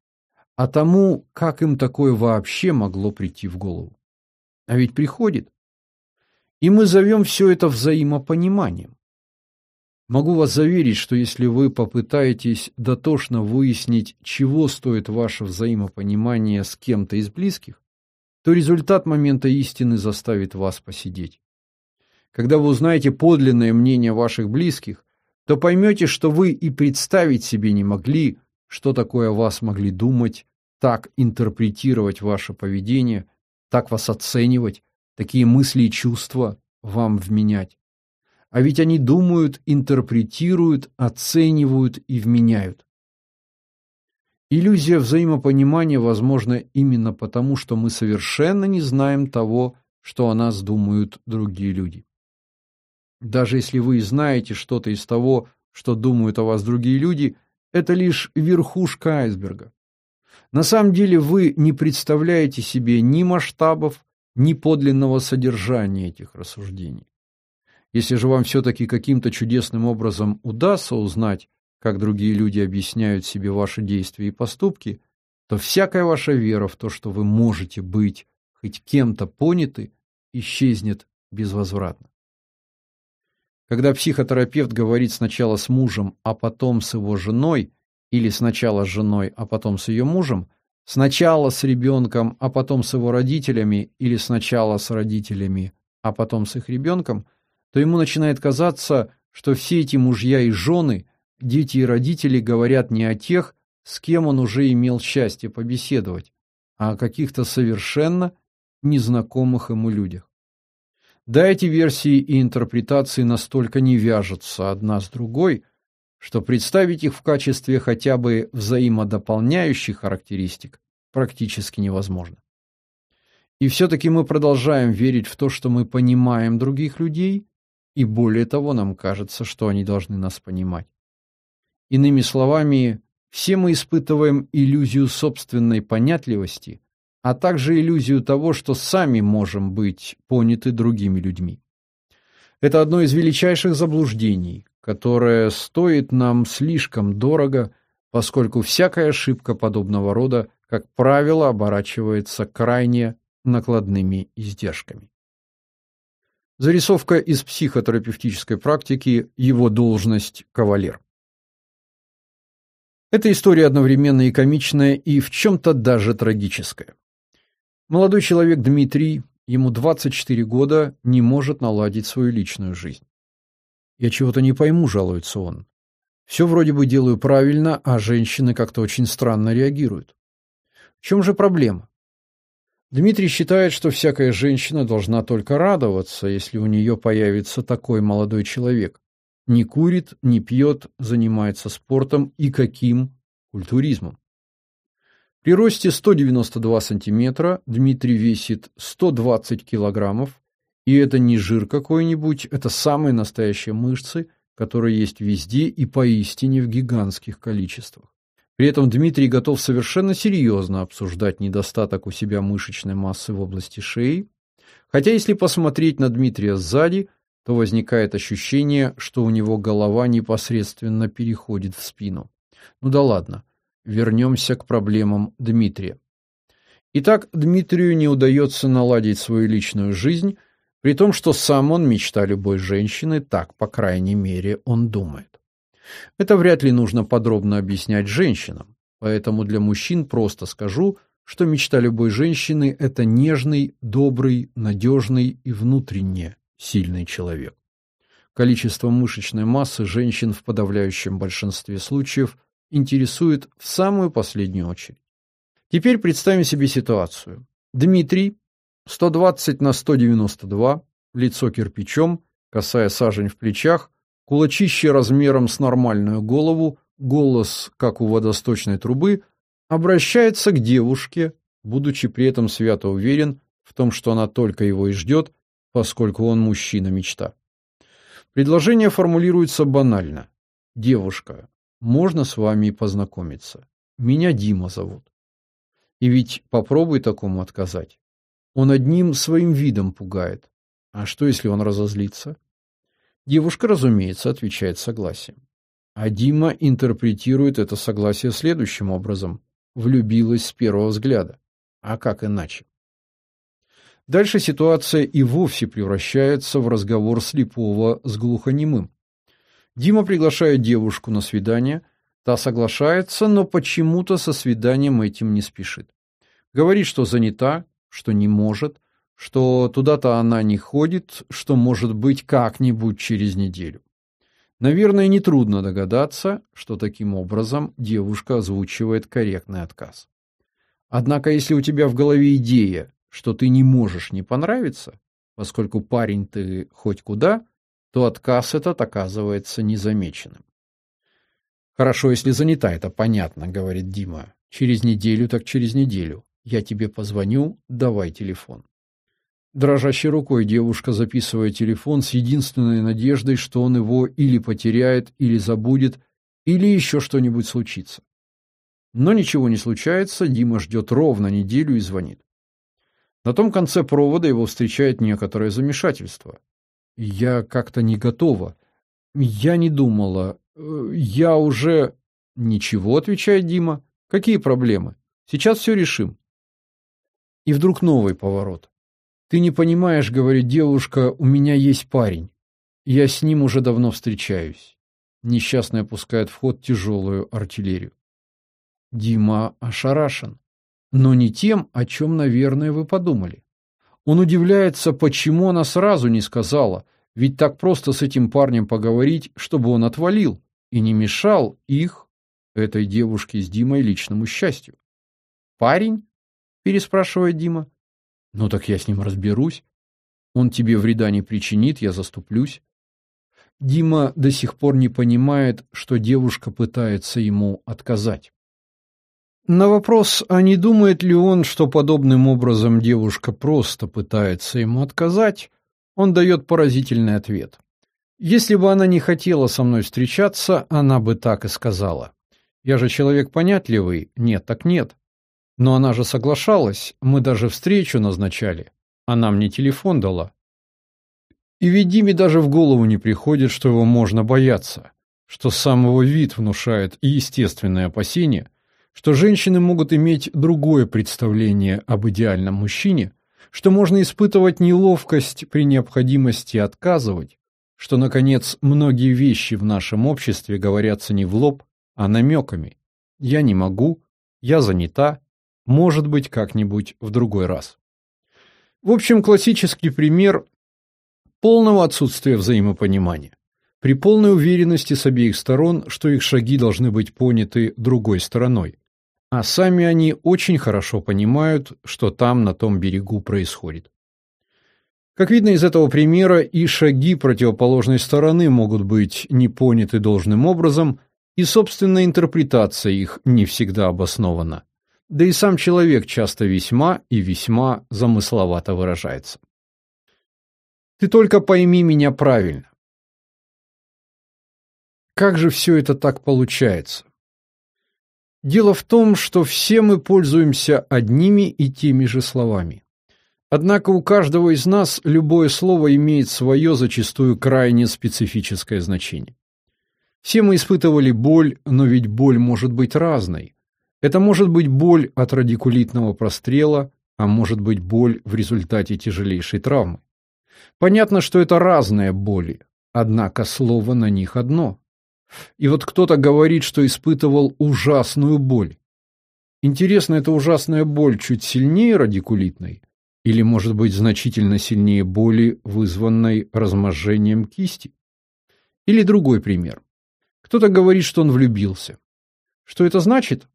а тому, как им такое вообще могло прийти в голову. А ведь приходит. И мы зовем все это взаимопониманием. Могу вас заверить, что если вы попытаетесь дотошно выяснить, чего стоит ваше взаимопонимание с кем-то из близких, то результат момента истины заставит вас посидеть. Когда вы узнаете подлинное мнение ваших близких, то поймете, что вы и представить себе не могли, что такое вас могли думать, так интерпретировать ваше поведение, так вас оценивать, такие мысли и чувства вам вменять. А ведь они думают, интерпретируют, оценивают и вменяют. Иллюзия взаимопонимания возможна именно потому, что мы совершенно не знаем того, что о нас думают другие люди. Даже если вы знаете что-то из того, что думают о вас другие люди, это лишь верхушка айсберга. На самом деле вы не представляете себе ни масштабов, ни подлинного содержания этих рассуждений. Если же вам все-таки каким-то чудесным образом удастся узнать, как другие люди объясняют себе ваши действия и поступки, то всякая ваша вера в то, что вы можете быть хоть кем-то поняты, исчезнет безвозвратно. Когда психотерапевт говорит сначала с мужем, а потом с его женой, или сначала с женой, а потом с ее мужем, сначала с ребенком, а потом с его родителями, или сначала с родителями, а потом с их ребенком – то ему начинает казаться, что все эти мужья и жены, дети и родители говорят не о тех, с кем он уже имел счастье побеседовать, а о каких-то совершенно незнакомых ему людях. Да, эти версии и интерпретации настолько не вяжутся одна с другой, что представить их в качестве хотя бы взаимодополняющих характеристик практически невозможно. И все-таки мы продолжаем верить в то, что мы понимаем других людей и более того, нам кажется, что они должны нас понимать. Иными словами, все мы испытываем иллюзию собственной понятливости, а также иллюзию того, что сами можем быть поняты другими людьми. Это одно из величайших заблуждений, которое стоит нам слишком дорого, поскольку всякая ошибка подобного рода, как правило, оборачивается крайне накладными издержками. Зарисовка из психотерапевтической практики «Его должность – кавалер». Эта история одновременно и комичная, и в чем-то даже трагическая. Молодой человек Дмитрий, ему 24 года, не может наладить свою личную жизнь. «Я чего-то не пойму», – жалуется он. «Все вроде бы делаю правильно, а женщины как-то очень странно реагируют. В чем же проблема? Дмитрий считает, что всякая женщина должна только радоваться, если у нее появится такой молодой человек. Не курит, не пьет, занимается спортом и каким культуризмом. При росте 192 сантиметра Дмитрий весит 120 килограммов, и это не жир какой-нибудь, это самые настоящие мышцы, которые есть везде и поистине в гигантских количествах. При этом Дмитрий готов совершенно серьезно обсуждать недостаток у себя мышечной массы в области шеи, хотя если посмотреть на Дмитрия сзади, то возникает ощущение, что у него голова непосредственно переходит в спину. Ну да ладно, вернемся к проблемам Дмитрия. Итак, Дмитрию не удается наладить свою личную жизнь, при том, что сам он мечта любой женщины, так, по крайней мере, он думает. Это вряд ли нужно подробно объяснять женщинам, поэтому для мужчин просто скажу, что мечта любой женщины – это нежный, добрый, надежный и внутренне сильный человек. Количество мышечной массы женщин в подавляющем большинстве случаев интересует в самую последнюю очередь. Теперь представим себе ситуацию. Дмитрий, 120 на 192, лицо кирпичом, косая сажень в плечах, Кулачище размером с нормальную голову, голос, как у водосточной трубы, обращается к девушке, будучи при этом свято уверен в том, что она только его и ждет, поскольку он мужчина-мечта. Предложение формулируется банально. «Девушка, можно с вами познакомиться? Меня Дима зовут». И ведь попробуй такому отказать. Он одним своим видом пугает. А что, если он разозлится? Девушка, разумеется, отвечает согласием. А Дима интерпретирует это согласие следующим образом. Влюбилась с первого взгляда. А как иначе? Дальше ситуация и вовсе превращается в разговор слепого с глухонемым. Дима приглашает девушку на свидание, та соглашается, но почему-то со свиданием этим не спешит. Говорит, что занята, что не может, что туда-то она не ходит, что может быть как-нибудь через неделю. Наверное, нетрудно догадаться, что таким образом девушка озвучивает корректный отказ. Однако, если у тебя в голове идея, что ты не можешь не понравиться, поскольку парень ты хоть куда, то отказ этот оказывается незамеченным. Хорошо, если занята, это понятно, говорит Дима. Через неделю так через неделю. Я тебе позвоню, давай телефон. Дрожащей рукой девушка записывает телефон с единственной надеждой, что он его или потеряет, или забудет, или еще что-нибудь случится. Но ничего не случается, Дима ждет ровно неделю и звонит. На том конце провода его встречает некоторое замешательство. Я как-то не готова. Я не думала. Я уже... Ничего, отвечает Дима. Какие проблемы? Сейчас все решим. И вдруг новый поворот. Ты не понимаешь, говорит девушка, у меня есть парень. Я с ним уже давно встречаюсь. Несчастный опускает в ход тяжелую артиллерию. Дима ошарашен, но не тем, о чем, наверное, вы подумали. Он удивляется, почему она сразу не сказала, ведь так просто с этим парнем поговорить, чтобы он отвалил и не мешал их, этой девушке с Димой, личному счастью. «Парень?» – переспрашивает Дима. Ну так я с ним разберусь. Он тебе вреда не причинит, я заступлюсь. Дима до сих пор не понимает, что девушка пытается ему отказать. На вопрос, а не думает ли он, что подобным образом девушка просто пытается ему отказать, он дает поразительный ответ. Если бы она не хотела со мной встречаться, она бы так и сказала. Я же человек понятливый, нет так нет. Но она же соглашалась, мы даже встречу назначали. Она мне телефон дала. И ведь Диме даже в голову не приходит, что его можно бояться, что сам его вид внушает и естественное опасение, что женщины могут иметь другое представление об идеальном мужчине, что можно испытывать неловкость при необходимости отказывать, что, наконец, многие вещи в нашем обществе говорятся не в лоб, а намеками. Я не могу, я занята, может быть, как-нибудь в другой раз. В общем, классический пример полного отсутствия взаимопонимания. При полной уверенности с обеих сторон, что их шаги должны быть поняты другой стороной. А сами они очень хорошо понимают, что там, на том берегу, происходит. Как видно из этого примера, и шаги противоположной стороны могут быть не поняты должным образом, и собственная интерпретация их не всегда обоснована да и сам человек часто весьма и весьма замысловато выражается. Ты только пойми меня правильно. Как же все это так получается? Дело в том, что все мы пользуемся одними и теми же словами. Однако у каждого из нас любое слово имеет свое зачастую крайне специфическое значение. Все мы испытывали боль, но ведь боль может быть разной. Это может быть боль от радикулитного прострела, а может быть боль в результате тяжелейшей травмы. Понятно, что это разные боли, однако слово на них одно. И вот кто-то говорит, что испытывал ужасную боль. Интересно, эта ужасная боль чуть сильнее радикулитной? Или, может быть, значительно сильнее боли, вызванной разможжением кисти? Или другой пример. Кто-то говорит, что он влюбился. Что это значит?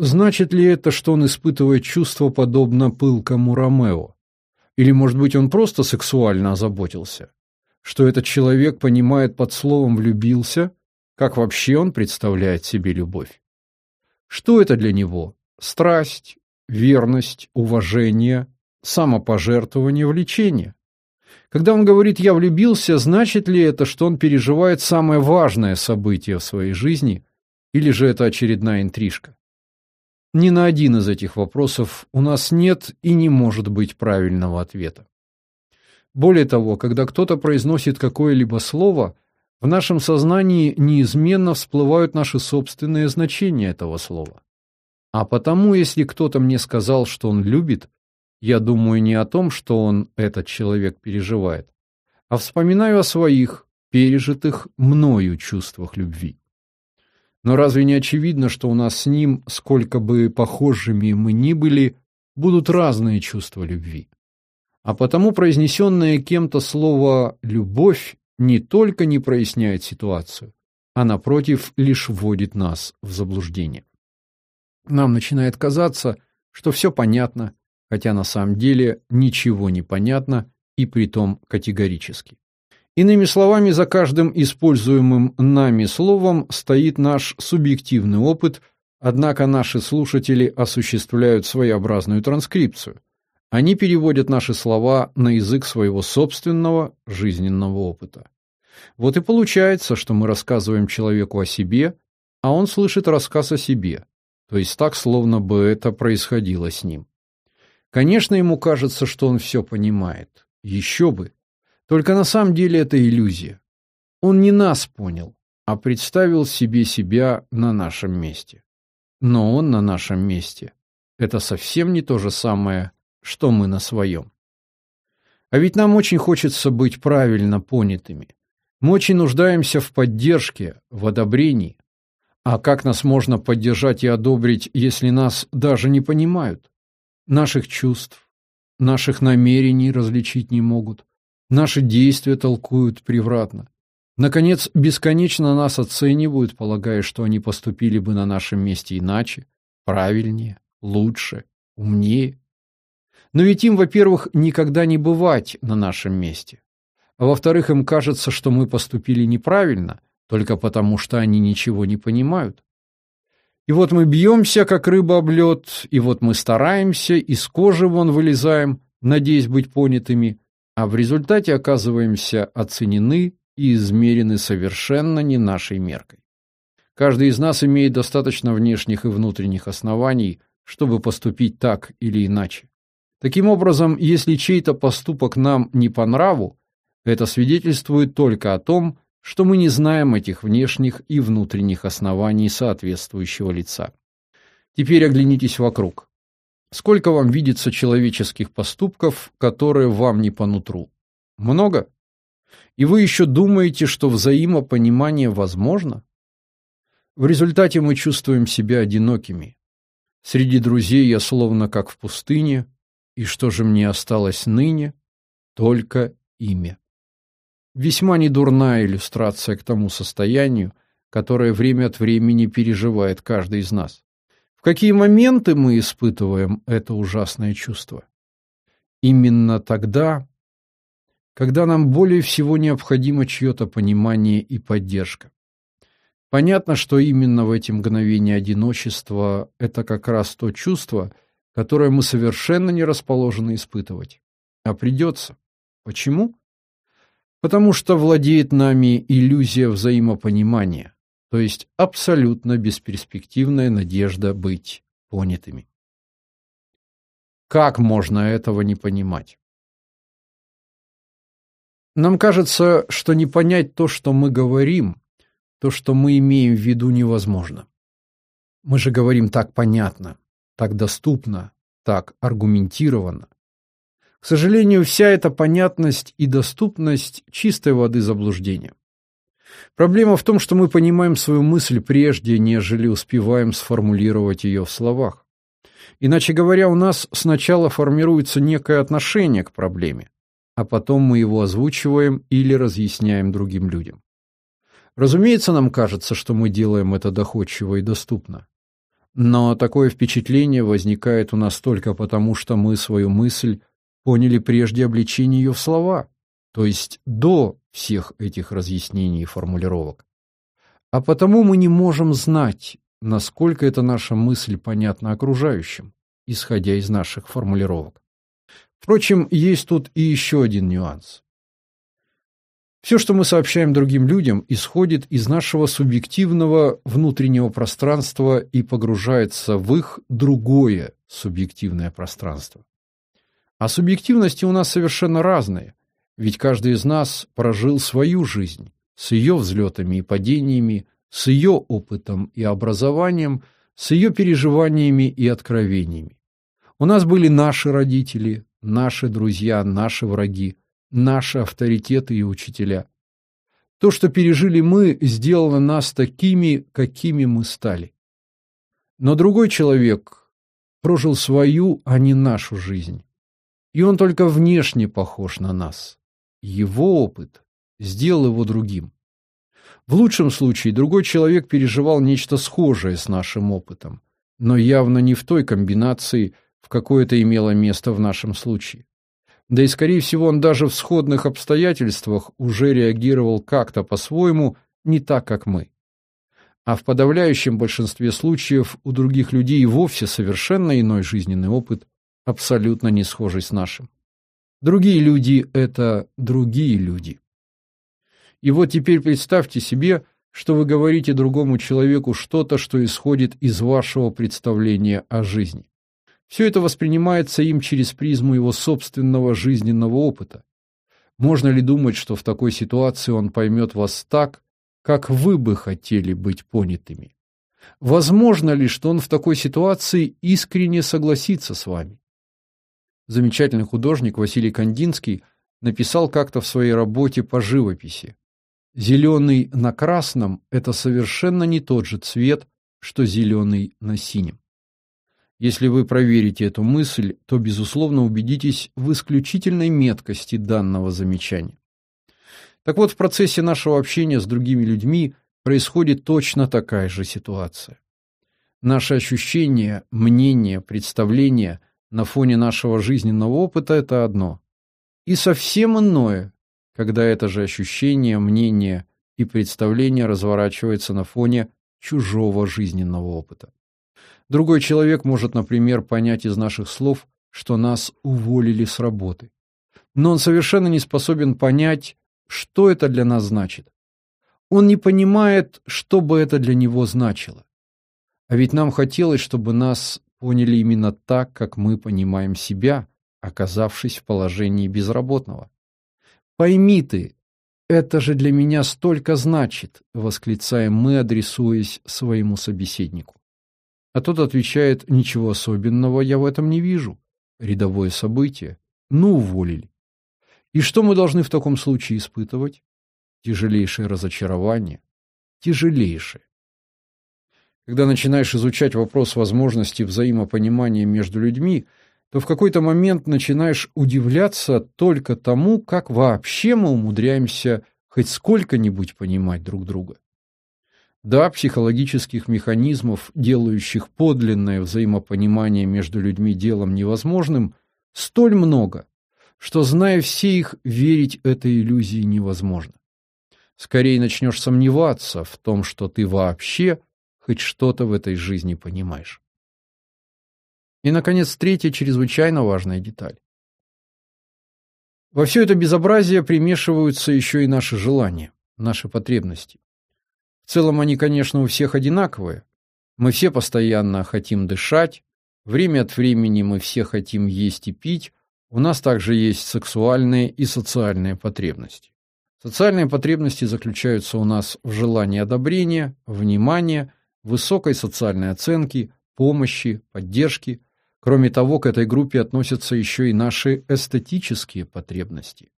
Значит ли это, что он испытывает чувство подобно пылкому Ромео? Или, может быть, он просто сексуально озаботился? Что этот человек понимает под словом «влюбился», как вообще он представляет себе любовь? Что это для него? Страсть, верность, уважение, самопожертвование, влечение? Когда он говорит «я влюбился», значит ли это, что он переживает самое важное событие в своей жизни, или же это очередная интрижка? Ни на один из этих вопросов у нас нет и не может быть правильного ответа. Более того, когда кто-то произносит какое-либо слово, В нашем сознании неизменно всплывают наши собственные значения этого слова. А потому, если кто-то мне сказал, что он любит, я думаю не о том, что он, этот человек, переживает, а вспоминаю о своих, пережитых мною чувствах любви. Но разве не очевидно, что у нас с ним, сколько бы похожими мы ни были, будут разные чувства любви? А потому произнесенное кем-то слово «любовь» не только не проясняет ситуацию, а, напротив, лишь вводит нас в заблуждение. Нам начинает казаться, что все понятно, хотя на самом деле ничего не понятно, и притом категорически. Иными словами, за каждым используемым нами словом стоит наш субъективный опыт, однако наши слушатели осуществляют своеобразную транскрипцию. Они переводят наши слова на язык своего собственного жизненного опыта. Вот и получается, что мы рассказываем человеку о себе, а он слышит рассказ о себе, то есть так, словно бы это происходило с ним. Конечно, ему кажется, что он все понимает. Еще бы. Только на самом деле это иллюзия. Он не нас понял, а представил себе себя на нашем месте. Но он на нашем месте. Это совсем не то же самое, что мы на своем. А ведь нам очень хочется быть правильно понятыми. Мы очень нуждаемся в поддержке, в одобрении. А как нас можно поддержать и одобрить, если нас даже не понимают? Наших чувств, наших намерений различить не могут, наши действия толкуют превратно. Наконец, бесконечно нас оценивают, полагая, что они поступили бы на нашем месте иначе, правильнее, лучше, умнее. Но ведь им, во-первых, никогда не бывать на нашем месте. А во-вторых, им кажется, что мы поступили неправильно, только потому что они ничего не понимают. И вот мы бьемся, как рыба об лед, и вот мы стараемся, из кожи вон вылезаем, надеясь быть понятыми, а в результате оказываемся оценены и измерены совершенно не нашей меркой. Каждый из нас имеет достаточно внешних и внутренних оснований, чтобы поступить так или иначе. Таким образом, если чей-то поступок нам не по нраву, это свидетельствует только о том, что мы не знаем этих внешних и внутренних оснований соответствующего лица. Теперь оглянитесь вокруг. Сколько вам видится человеческих поступков, которые вам не по нутру? Много? И вы еще думаете, что взаимопонимание возможно? В результате мы чувствуем себя одинокими. Среди друзей я словно как в пустыне, и что же мне осталось ныне? Только имя. Весьма недурная иллюстрация к тому состоянию, которое время от времени переживает каждый из нас. В какие моменты мы испытываем это ужасное чувство? Именно тогда, когда нам более всего необходимо чье-то понимание и поддержка. Понятно, что именно в эти мгновения одиночества это как раз то чувство, которое мы совершенно не расположены испытывать. А придется. Почему? потому что владеет нами иллюзия взаимопонимания, то есть абсолютно бесперспективная надежда быть понятыми. Как можно этого не понимать? Нам кажется, что не понять то, что мы говорим, то, что мы имеем в виду, невозможно. Мы же говорим так понятно, так доступно, так аргументированно. К сожалению, вся эта понятность и доступность чистой воды заблуждение. Проблема в том, что мы понимаем свою мысль прежде, нежели успеваем сформулировать ее в словах. Иначе говоря, у нас сначала формируется некое отношение к проблеме, а потом мы его озвучиваем или разъясняем другим людям. Разумеется, нам кажется, что мы делаем это доходчиво и доступно. Но такое впечатление возникает у нас только потому, что мы свою мысль поняли прежде обличения ее в слова, то есть до всех этих разъяснений и формулировок. А потому мы не можем знать, насколько эта наша мысль понятна окружающим, исходя из наших формулировок. Впрочем, есть тут и еще один нюанс. Все, что мы сообщаем другим людям, исходит из нашего субъективного внутреннего пространства и погружается в их другое субъективное пространство. А субъективности у нас совершенно разные, ведь каждый из нас прожил свою жизнь, с ее взлетами и падениями, с ее опытом и образованием, с ее переживаниями и откровениями. У нас были наши родители, наши друзья, наши враги, наши авторитеты и учителя. То, что пережили мы, сделало нас такими, какими мы стали. Но другой человек прожил свою, а не нашу жизнь. И он только внешне похож на нас. Его опыт сделал его другим. В лучшем случае другой человек переживал нечто схожее с нашим опытом, но явно не в той комбинации, в какой это имело место в нашем случае. Да и, скорее всего, он даже в сходных обстоятельствах уже реагировал как-то по-своему, не так, как мы. А в подавляющем большинстве случаев у других людей вовсе совершенно иной жизненный опыт, абсолютно не схожий с нашим. Другие люди — это другие люди. И вот теперь представьте себе, что вы говорите другому человеку что-то, что исходит из вашего представления о жизни. Все это воспринимается им через призму его собственного жизненного опыта. Можно ли думать, что в такой ситуации он поймет вас так, как вы бы хотели быть понятыми? Возможно ли, что он в такой ситуации искренне согласится с вами? Замечательный художник Василий Кандинский написал как-то в своей работе по живописи. Зеленый на красном – это совершенно не тот же цвет, что зеленый на синем. Если вы проверите эту мысль, то, безусловно, убедитесь в исключительной меткости данного замечания. Так вот, в процессе нашего общения с другими людьми происходит точно такая же ситуация. Наши ощущения, мнения, представления на фоне нашего жизненного опыта – это одно. И совсем иное, когда это же ощущение, мнение и представление разворачивается на фоне чужого жизненного опыта. Другой человек может, например, понять из наших слов, что нас уволили с работы. Но он совершенно не способен понять, что это для нас значит. Он не понимает, что бы это для него значило. А ведь нам хотелось, чтобы нас поняли именно так, как мы понимаем себя, оказавшись в положении безработного. «Пойми ты, это же для меня столько значит!» — восклицаем мы, адресуясь своему собеседнику. А тот отвечает, ничего особенного я в этом не вижу. Рядовое событие. Ну, уволили. И что мы должны в таком случае испытывать? Тяжелейшее разочарование. Тяжелейшее. Когда начинаешь изучать вопрос возможности взаимопонимания между людьми, то в какой-то момент начинаешь удивляться только тому, как вообще мы умудряемся хоть сколько-нибудь понимать друг друга. Да, психологических механизмов, делающих подлинное взаимопонимание между людьми делом невозможным, столь много, что, зная все их, верить этой иллюзии невозможно. Скорее начнешь сомневаться в том, что ты вообще хоть что-то в этой жизни понимаешь. И, наконец, третья чрезвычайно важная деталь. Во все это безобразие примешиваются еще и наши желания, наши потребности. В целом они, конечно, у всех одинаковые. Мы все постоянно хотим дышать, время от времени мы все хотим есть и пить, у нас также есть сексуальные и социальные потребности. Социальные потребности заключаются у нас в желании одобрения, внимания, высокой социальной оценки, помощи, поддержки. Кроме того, к этой группе относятся еще и наши эстетические потребности.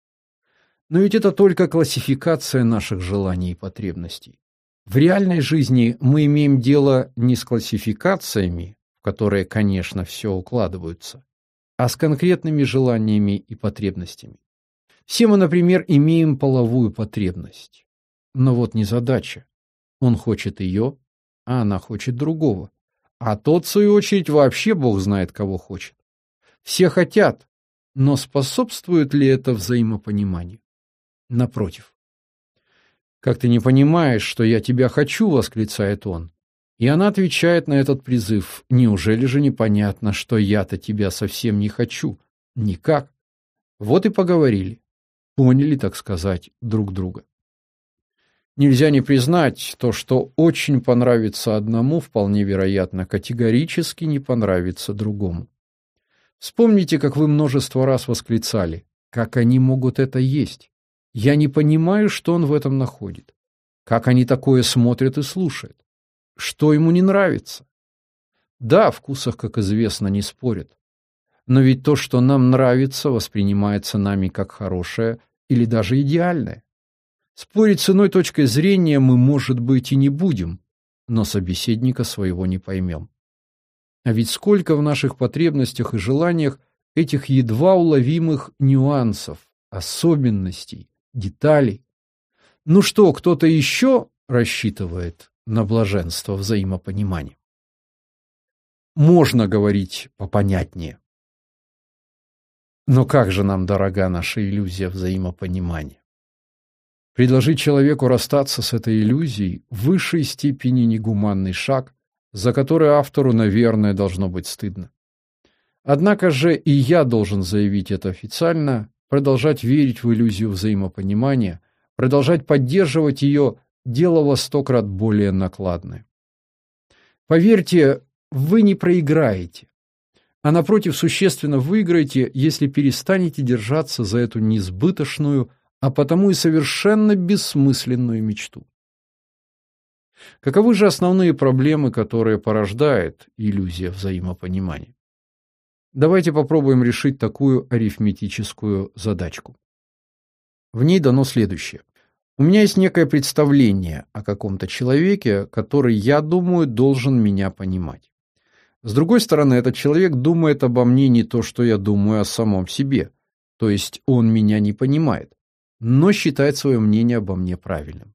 Но ведь это только классификация наших желаний и потребностей. В реальной жизни мы имеем дело не с классификациями, в которые, конечно, все укладываются, а с конкретными желаниями и потребностями. Все мы, например, имеем половую потребность. Но вот не задача. Он хочет ее, а она хочет другого. А тот, в свою очередь, вообще бог знает, кого хочет. Все хотят, но способствует ли это взаимопониманию? Напротив. «Как ты не понимаешь, что я тебя хочу?» — восклицает он. И она отвечает на этот призыв. «Неужели же непонятно, что я-то тебя совсем не хочу?» «Никак». Вот и поговорили. Поняли, так сказать, друг друга. Нельзя не признать, то, что очень понравится одному, вполне вероятно, категорически не понравится другому. Вспомните, как вы множество раз восклицали, как они могут это есть. Я не понимаю, что он в этом находит. Как они такое смотрят и слушают. Что ему не нравится. Да, о вкусах, как известно, не спорят. Но ведь то, что нам нравится, воспринимается нами как хорошее или даже идеальное. Спорить с иной точкой зрения мы, может быть, и не будем, но собеседника своего не поймем. А ведь сколько в наших потребностях и желаниях этих едва уловимых нюансов, особенностей, деталей. Ну что, кто-то еще рассчитывает на блаженство взаимопонимания? Можно говорить попонятнее. Но как же нам дорога наша иллюзия взаимопонимания? Предложить человеку расстаться с этой иллюзией в высшей степени негуманный шаг, за который автору, наверное, должно быть стыдно. Однако же и я должен заявить это официально, продолжать верить в иллюзию взаимопонимания, продолжать поддерживать ее – дело во сто крат более накладное. Поверьте, вы не проиграете, а напротив существенно выиграете, если перестанете держаться за эту несбыточную, а потому и совершенно бессмысленную мечту. Каковы же основные проблемы, которые порождает иллюзия взаимопонимания? Давайте попробуем решить такую арифметическую задачку. В ней дано следующее. У меня есть некое представление о каком-то человеке, который, я думаю, должен меня понимать. С другой стороны, этот человек думает обо мне не то, что я думаю о самом себе, то есть он меня не понимает, но считает свое мнение обо мне правильным.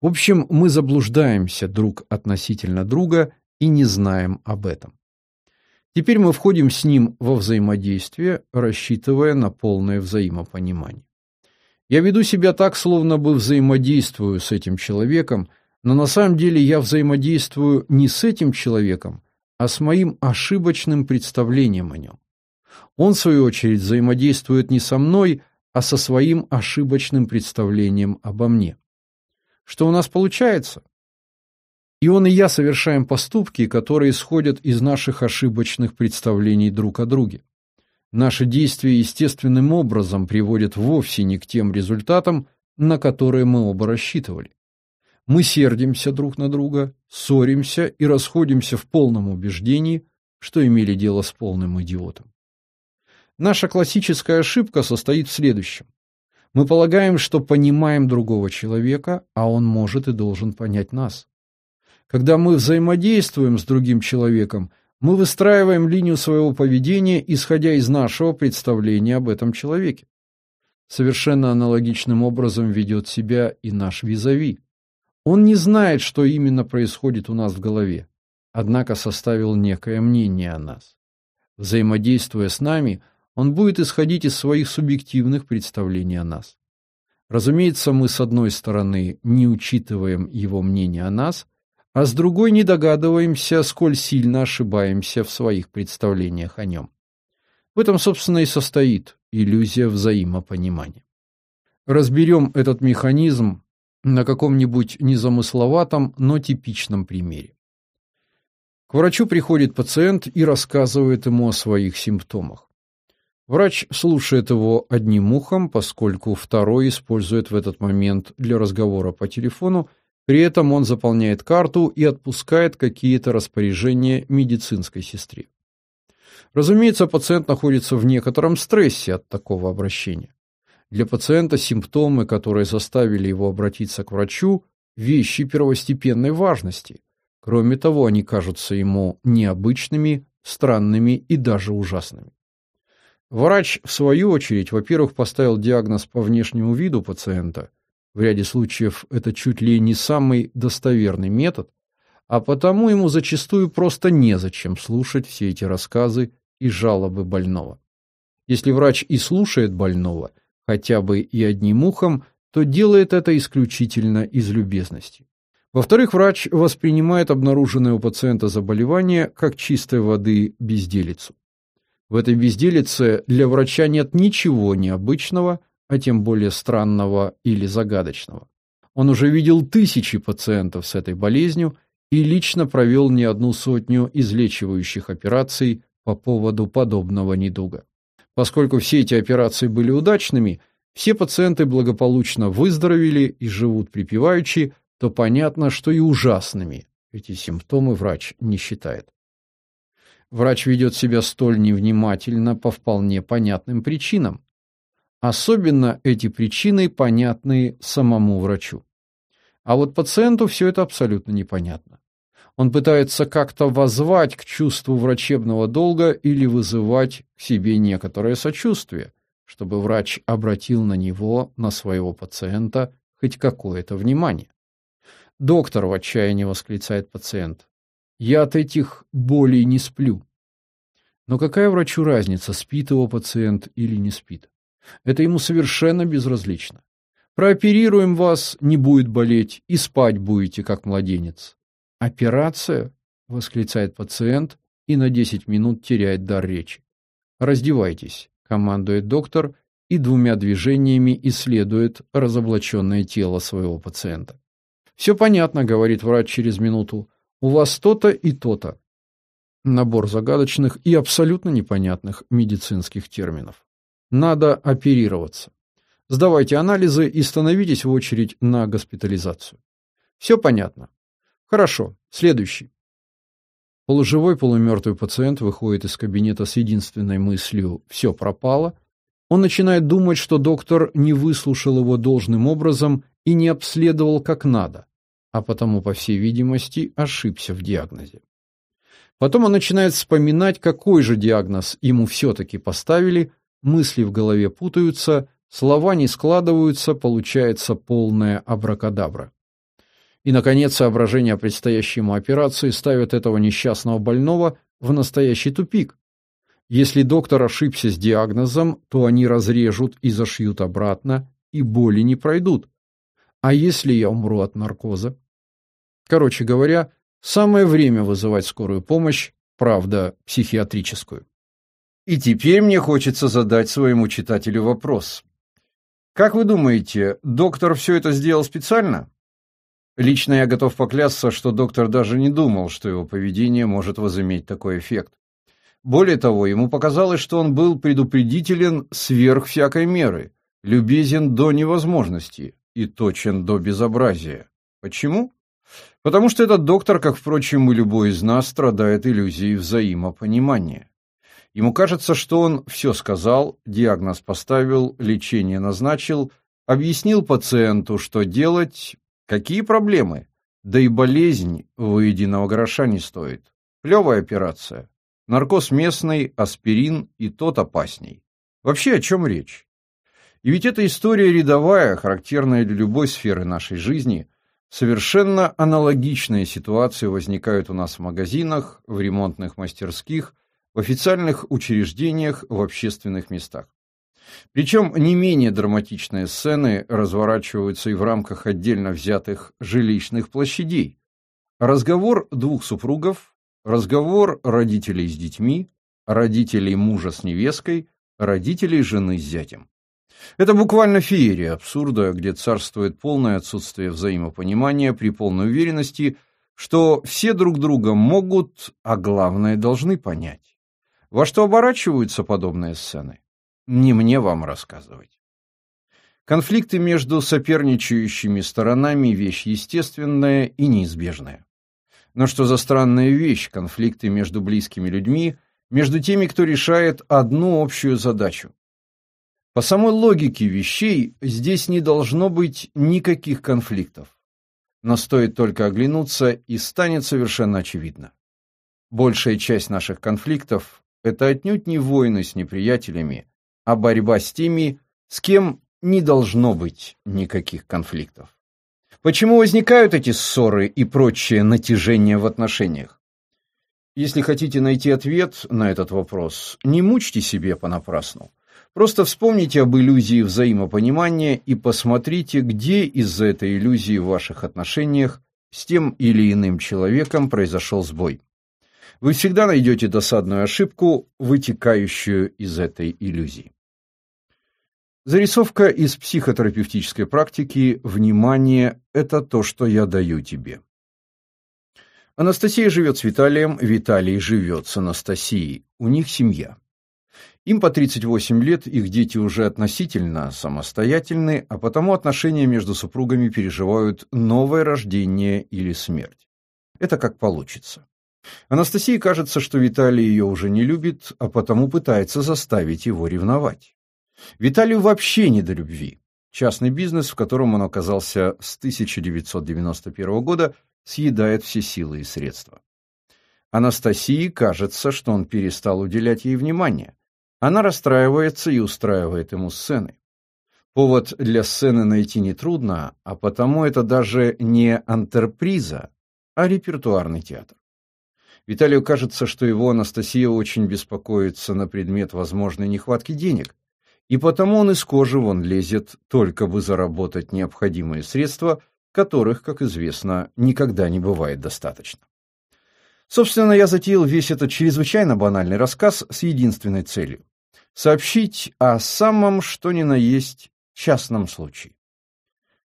В общем, мы заблуждаемся друг относительно друга и не знаем об этом. Теперь мы входим с ним во взаимодействие, рассчитывая на полное взаимопонимание. Я веду себя так, словно бы взаимодействую с этим человеком, но на самом деле я взаимодействую не с этим человеком, а с моим ошибочным представлением о нем. Он, в свою очередь, взаимодействует не со мной, а со своим ошибочным представлением обо мне. Что у нас получается? И он и я совершаем поступки, которые исходят из наших ошибочных представлений друг о друге. Наши действия естественным образом приводят вовсе не к тем результатам, на которые мы оба рассчитывали. Мы сердимся друг на друга, ссоримся и расходимся в полном убеждении, что имели дело с полным идиотом. Наша классическая ошибка состоит в следующем. Мы полагаем, что понимаем другого человека, а он может и должен понять нас. Когда мы взаимодействуем с другим человеком, мы выстраиваем линию своего поведения, исходя из нашего представления об этом человеке. Совершенно аналогичным образом ведет себя и наш визави. Он не знает, что именно происходит у нас в голове, однако составил некое мнение о нас. Взаимодействуя с нами, он будет исходить из своих субъективных представлений о нас. Разумеется, мы с одной стороны не учитываем его мнение о нас, а с другой не догадываемся, сколь сильно ошибаемся в своих представлениях о нем. В этом, собственно, и состоит иллюзия взаимопонимания. Разберем этот механизм на каком-нибудь незамысловатом, но типичном примере. К врачу приходит пациент и рассказывает ему о своих симптомах. Врач слушает его одним ухом, поскольку второй использует в этот момент для разговора по телефону при этом он заполняет карту и отпускает какие-то распоряжения медицинской сестре. Разумеется, пациент находится в некотором стрессе от такого обращения. Для пациента симптомы, которые заставили его обратиться к врачу, вещи первостепенной важности. Кроме того, они кажутся ему необычными, странными и даже ужасными. Врач, в свою очередь, во-первых, поставил диагноз по внешнему виду пациента – в ряде случаев это чуть ли не самый достоверный метод, а потому ему зачастую просто незачем слушать все эти рассказы и жалобы больного. Если врач и слушает больного, хотя бы и одним ухом, то делает это исключительно из любезности. Во-вторых, врач воспринимает обнаруженное у пациента заболевание как чистой воды безделицу. В этой безделице для врача нет ничего необычного, а тем более странного или загадочного. Он уже видел тысячи пациентов с этой болезнью и лично провел не одну сотню излечивающих операций по поводу подобного недуга. Поскольку все эти операции были удачными, все пациенты благополучно выздоровели и живут припеваючи, то понятно, что и ужасными эти симптомы врач не считает. Врач ведет себя столь невнимательно по вполне понятным причинам. Особенно эти причины понятны самому врачу. А вот пациенту все это абсолютно непонятно. Он пытается как-то воззвать к чувству врачебного долга или вызывать к себе некоторое сочувствие, чтобы врач обратил на него, на своего пациента, хоть какое-то внимание. «Доктор!» — в отчаянии восклицает пациент. «Я от этих болей не сплю». Но какая врачу разница, спит его пациент или не спит? Это ему совершенно безразлично. Прооперируем вас, не будет болеть, и спать будете, как младенец. «Операция?» — восклицает пациент и на 10 минут теряет дар речи. «Раздевайтесь», — командует доктор и двумя движениями исследует разоблаченное тело своего пациента. «Все понятно», — говорит врач через минуту. «У вас то-то и то-то». Набор загадочных и абсолютно непонятных медицинских терминов. Надо оперироваться. Сдавайте анализы и становитесь в очередь на госпитализацию. Все понятно. Хорошо, следующий. Полуживой, полумертвый пациент выходит из кабинета с единственной мыслью «все пропало». Он начинает думать, что доктор не выслушал его должным образом и не обследовал как надо, а потому, по всей видимости, ошибся в диагнозе. Потом он начинает вспоминать, какой же диагноз ему все-таки поставили, мысли в голове путаются, слова не складываются, получается полная абракадабра. И, наконец, соображения о предстоящей ему операции ставят этого несчастного больного в настоящий тупик. Если доктор ошибся с диагнозом, то они разрежут и зашьют обратно, и боли не пройдут. А если я умру от наркоза? Короче говоря, самое время вызывать скорую помощь, правда, психиатрическую. И теперь мне хочется задать своему читателю вопрос. Как вы думаете, доктор все это сделал специально? Лично я готов поклясться, что доктор даже не думал, что его поведение может возыметь такой эффект. Более того, ему показалось, что он был предупредителен сверх всякой меры, любезен до невозможности и точен до безобразия. Почему? Потому что этот доктор, как, впрочем, и любой из нас, страдает иллюзией взаимопонимания. Ему кажется, что он все сказал, диагноз поставил, лечение назначил, объяснил пациенту, что делать, Какие проблемы? Да и болезнь выеденного гроша не стоит. Плевая операция. Наркоз местный, аспирин и тот опасней. Вообще о чем речь? И ведь эта история рядовая, характерная для любой сферы нашей жизни. Совершенно аналогичные ситуации возникают у нас в магазинах, в ремонтных мастерских, в официальных учреждениях, в общественных местах. Причем не менее драматичные сцены разворачиваются и в рамках отдельно взятых жилищных площадей. Разговор двух супругов, разговор родителей с детьми, родителей мужа с невесткой, родителей жены с зятем. Это буквально феерия абсурда, где царствует полное отсутствие взаимопонимания при полной уверенности, что все друг друга могут, а главное должны понять. Во что оборачиваются подобные сцены? Не мне вам рассказывать. Конфликты между соперничающими сторонами – вещь естественная и неизбежная. Но что за странная вещь – конфликты между близкими людьми, между теми, кто решает одну общую задачу. По самой логике вещей здесь не должно быть никаких конфликтов. Но стоит только оглянуться, и станет совершенно очевидно. Большая часть наших конфликтов – это отнюдь не войны с неприятелями, а борьба с теми, с кем не должно быть никаких конфликтов. Почему возникают эти ссоры и прочее натяжение в отношениях? Если хотите найти ответ на этот вопрос, не мучьте себе понапрасну. Просто вспомните об иллюзии взаимопонимания и посмотрите, где из-за этой иллюзии в ваших отношениях с тем или иным человеком произошел сбой. Вы всегда найдете досадную ошибку, вытекающую из этой иллюзии. Зарисовка из психотерапевтической практики «Внимание – это то, что я даю тебе». Анастасия живет с Виталием, Виталий живет с Анастасией. У них семья. Им по 38 лет, их дети уже относительно самостоятельны, а потому отношения между супругами переживают новое рождение или смерть. Это как получится. Анастасии кажется, что Виталий ее уже не любит, а потому пытается заставить его ревновать. Виталию вообще не до любви. Частный бизнес, в котором он оказался с 1991 года, съедает все силы и средства. Анастасии кажется, что он перестал уделять ей внимание. Она расстраивается и устраивает ему сцены. Повод для сцены найти нетрудно, а потому это даже не антерприза, а репертуарный театр. Виталию кажется, что его Анастасия очень беспокоится на предмет возможной нехватки денег, и потому он из кожи вон лезет, только бы заработать необходимые средства, которых, как известно, никогда не бывает достаточно. Собственно, я затеял весь этот чрезвычайно банальный рассказ с единственной целью – сообщить о самом что ни на есть частном случае.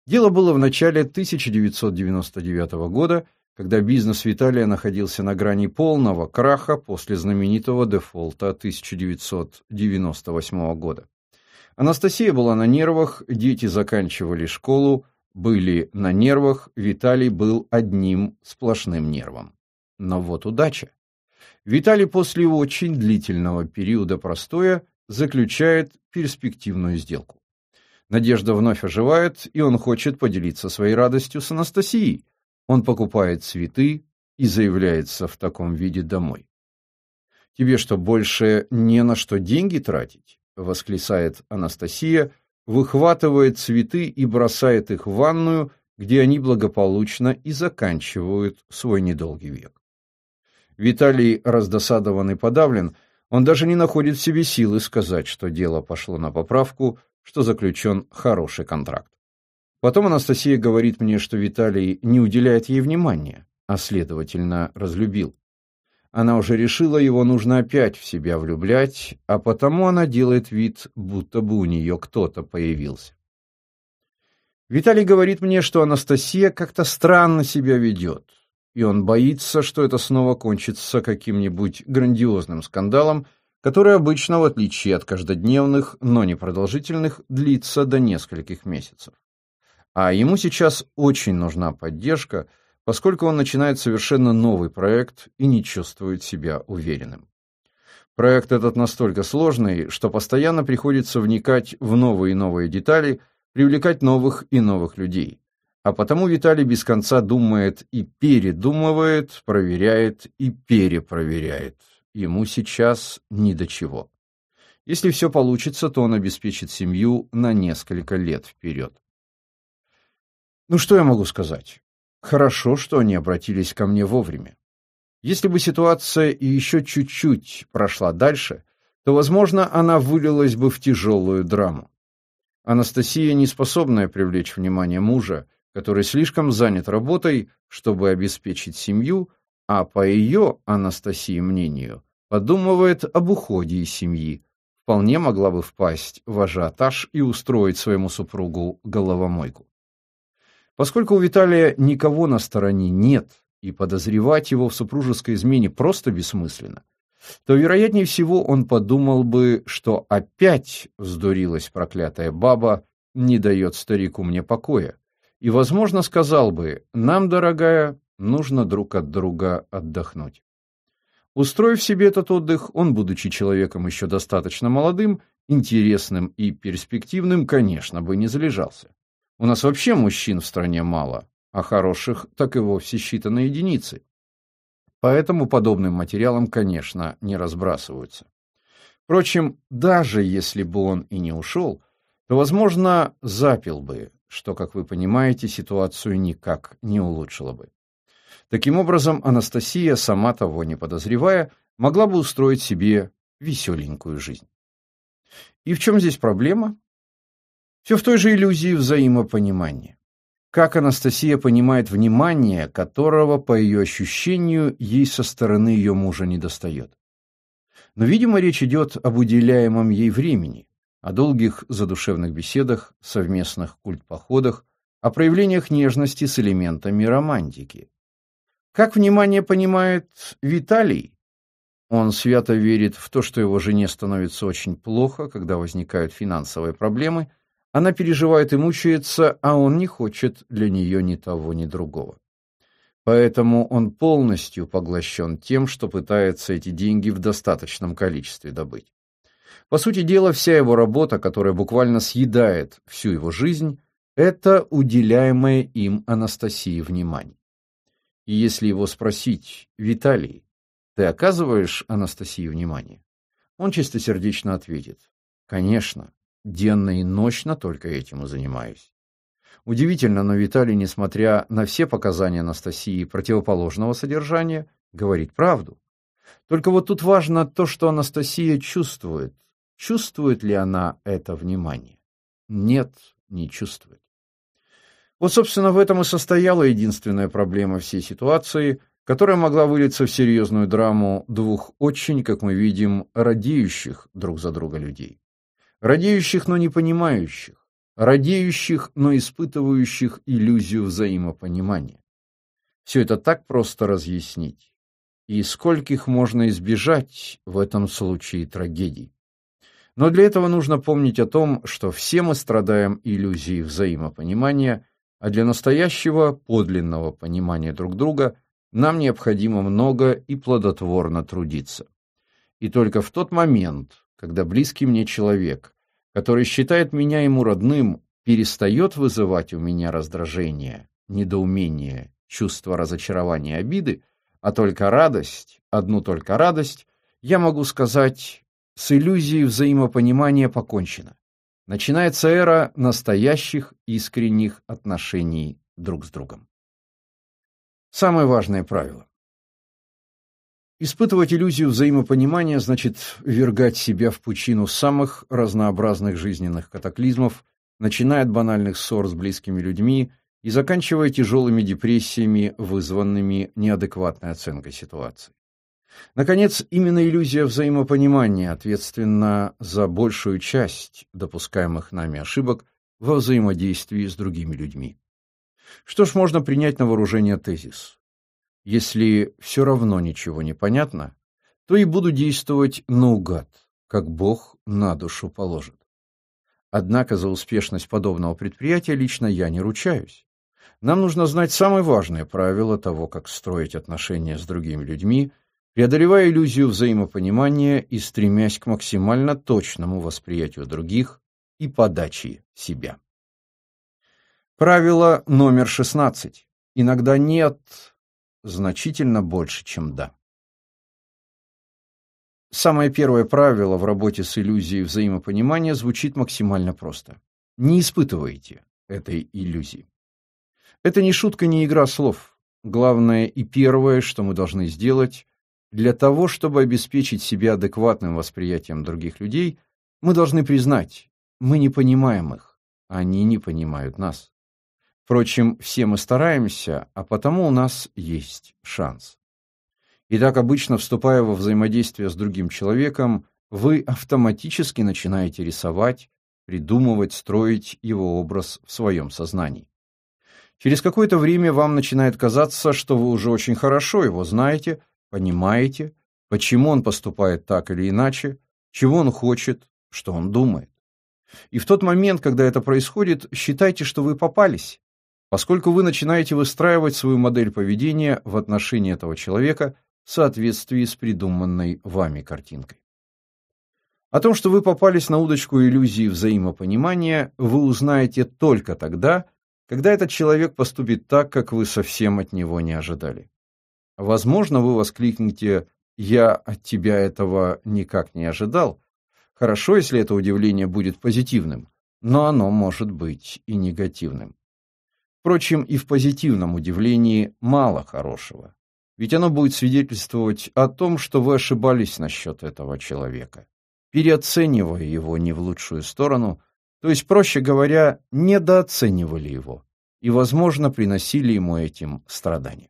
Дело было в начале 1999 года, когда бизнес Виталия находился на грани полного краха после знаменитого дефолта 1998 года. Анастасия была на нервах, дети заканчивали школу, были на нервах, Виталий был одним сплошным нервом. Но вот удача. Виталий после очень длительного периода простоя заключает перспективную сделку. Надежда вновь оживает, и он хочет поделиться своей радостью с Анастасией. Он покупает цветы и заявляется в таком виде домой. «Тебе что, больше не на что деньги тратить?» — восклицает Анастасия, выхватывает цветы и бросает их в ванную, где они благополучно и заканчивают свой недолгий век. Виталий раздосадован и подавлен, он даже не находит в себе силы сказать, что дело пошло на поправку, что заключен хороший контракт. Потом Анастасия говорит мне, что Виталий не уделяет ей внимания, а, следовательно, разлюбил. Она уже решила, его нужно опять в себя влюблять, а потому она делает вид, будто бы у нее кто-то появился. Виталий говорит мне, что Анастасия как-то странно себя ведет, и он боится, что это снова кончится каким-нибудь грандиозным скандалом, который обычно, в отличие от каждодневных, но непродолжительных, длится до нескольких месяцев. А ему сейчас очень нужна поддержка, поскольку он начинает совершенно новый проект и не чувствует себя уверенным. Проект этот настолько сложный, что постоянно приходится вникать в новые и новые детали, привлекать новых и новых людей. А потому Виталий без конца думает и передумывает, проверяет и перепроверяет. Ему сейчас ни до чего. Если все получится, то он обеспечит семью на несколько лет вперед. Ну что я могу сказать? Хорошо, что они обратились ко мне вовремя. Если бы ситуация еще чуть-чуть прошла дальше, то, возможно, она вылилась бы в тяжелую драму. Анастасия, не способная привлечь внимание мужа, который слишком занят работой, чтобы обеспечить семью, а по ее, Анастасии, мнению, подумывает об уходе из семьи, вполне могла бы впасть в ажиотаж и устроить своему супругу головомойку. Поскольку у Виталия никого на стороне нет, и подозревать его в супружеской измене просто бессмысленно, то, вероятнее всего, он подумал бы, что опять вздурилась проклятая баба, не дает старику мне покоя, и, возможно, сказал бы, нам, дорогая, нужно друг от друга отдохнуть. Устроив себе этот отдых, он, будучи человеком еще достаточно молодым, интересным и перспективным, конечно, бы не залежался. У нас вообще мужчин в стране мало, а хороших так и вовсе считаны единицы. Поэтому подобным материалом, конечно, не разбрасываются. Впрочем, даже если бы он и не ушел, то, возможно, запил бы, что, как вы понимаете, ситуацию никак не улучшило бы. Таким образом, Анастасия, сама того не подозревая, могла бы устроить себе веселенькую жизнь. И в чем здесь проблема? Все в той же иллюзии взаимопонимания. Как Анастасия понимает внимание, которого, по ее ощущению, ей со стороны ее мужа недостает. Но, видимо, речь идет об уделяемом ей времени, о долгих задушевных беседах, совместных культпоходах, о проявлениях нежности с элементами романтики. Как внимание понимает Виталий? Он свято верит в то, что его жене становится очень плохо, когда возникают финансовые проблемы, она переживает и мучается, а он не хочет для нее ни того, ни другого. Поэтому он полностью поглощен тем, что пытается эти деньги в достаточном количестве добыть. По сути дела, вся его работа, которая буквально съедает всю его жизнь, это уделяемое им Анастасии внимание. И если его спросить, Виталий, ты оказываешь Анастасии внимание? Он чистосердечно ответит, конечно, денно и ночно только этим и занимаюсь. Удивительно, но Виталий, несмотря на все показания Анастасии противоположного содержания, говорит правду. Только вот тут важно то, что Анастасия чувствует. Чувствует ли она это внимание? Нет, не чувствует. Вот, собственно, в этом и состояла единственная проблема всей ситуации, которая могла вылиться в серьезную драму двух очень, как мы видим, радеющих друг за друга людей. Радеющих, но не понимающих радеющих, но испытывающих иллюзию взаимопонимания. Все это так просто разъяснить. И скольких можно избежать в этом случае трагедий. Но для этого нужно помнить о том, что все мы страдаем иллюзией взаимопонимания, а для настоящего подлинного понимания друг друга нам необходимо много и плодотворно трудиться. И только в тот момент, когда близкий мне человек который считает меня ему родным, перестает вызывать у меня раздражение, недоумение, чувство разочарования обиды, а только радость, одну только радость, я могу сказать, с иллюзией взаимопонимания покончено. Начинается эра настоящих искренних отношений друг с другом. Самое важное правило. Испытывать иллюзию взаимопонимания значит ввергать себя в пучину самых разнообразных жизненных катаклизмов, начиная от банальных ссор с близкими людьми и заканчивая тяжелыми депрессиями, вызванными неадекватной оценкой ситуации. Наконец, именно иллюзия взаимопонимания ответственна за большую часть допускаемых нами ошибок во взаимодействии с другими людьми. Что ж, можно принять на вооружение тезис. Если все равно ничего не понятно, то и буду действовать наугад, как Бог на душу положит. Однако за успешность подобного предприятия лично я не ручаюсь. Нам нужно знать самые важные правила того, как строить отношения с другими людьми, преодолевая иллюзию взаимопонимания и стремясь к максимально точному восприятию других и подаче себя. Правило номер 16. Иногда нет значительно больше, чем «да». Самое первое правило в работе с иллюзией взаимопонимания звучит максимально просто. Не испытывайте этой иллюзии. Это не шутка, не игра слов. Главное и первое, что мы должны сделать, для того, чтобы обеспечить себя адекватным восприятием других людей, мы должны признать, мы не понимаем их, они не понимают нас. Впрочем, все мы стараемся, а потому у нас есть шанс. И так обычно, вступая во взаимодействие с другим человеком, вы автоматически начинаете рисовать, придумывать, строить его образ в своем сознании. Через какое-то время вам начинает казаться, что вы уже очень хорошо его знаете, понимаете, почему он поступает так или иначе, чего он хочет, что он думает. И в тот момент, когда это происходит, считайте, что вы попались, поскольку вы начинаете выстраивать свою модель поведения в отношении этого человека в соответствии с придуманной вами картинкой. О том, что вы попались на удочку иллюзии взаимопонимания, вы узнаете только тогда, когда этот человек поступит так, как вы совсем от него не ожидали. Возможно, вы воскликнете «Я от тебя этого никак не ожидал». Хорошо, если это удивление будет позитивным, но оно может быть и негативным. Впрочем, и в позитивном удивлении мало хорошего. Ведь оно будет свидетельствовать о том, что вы ошибались насчет этого человека, переоценивая его не в лучшую сторону, то есть, проще говоря, недооценивали его и, возможно, приносили ему этим страдания.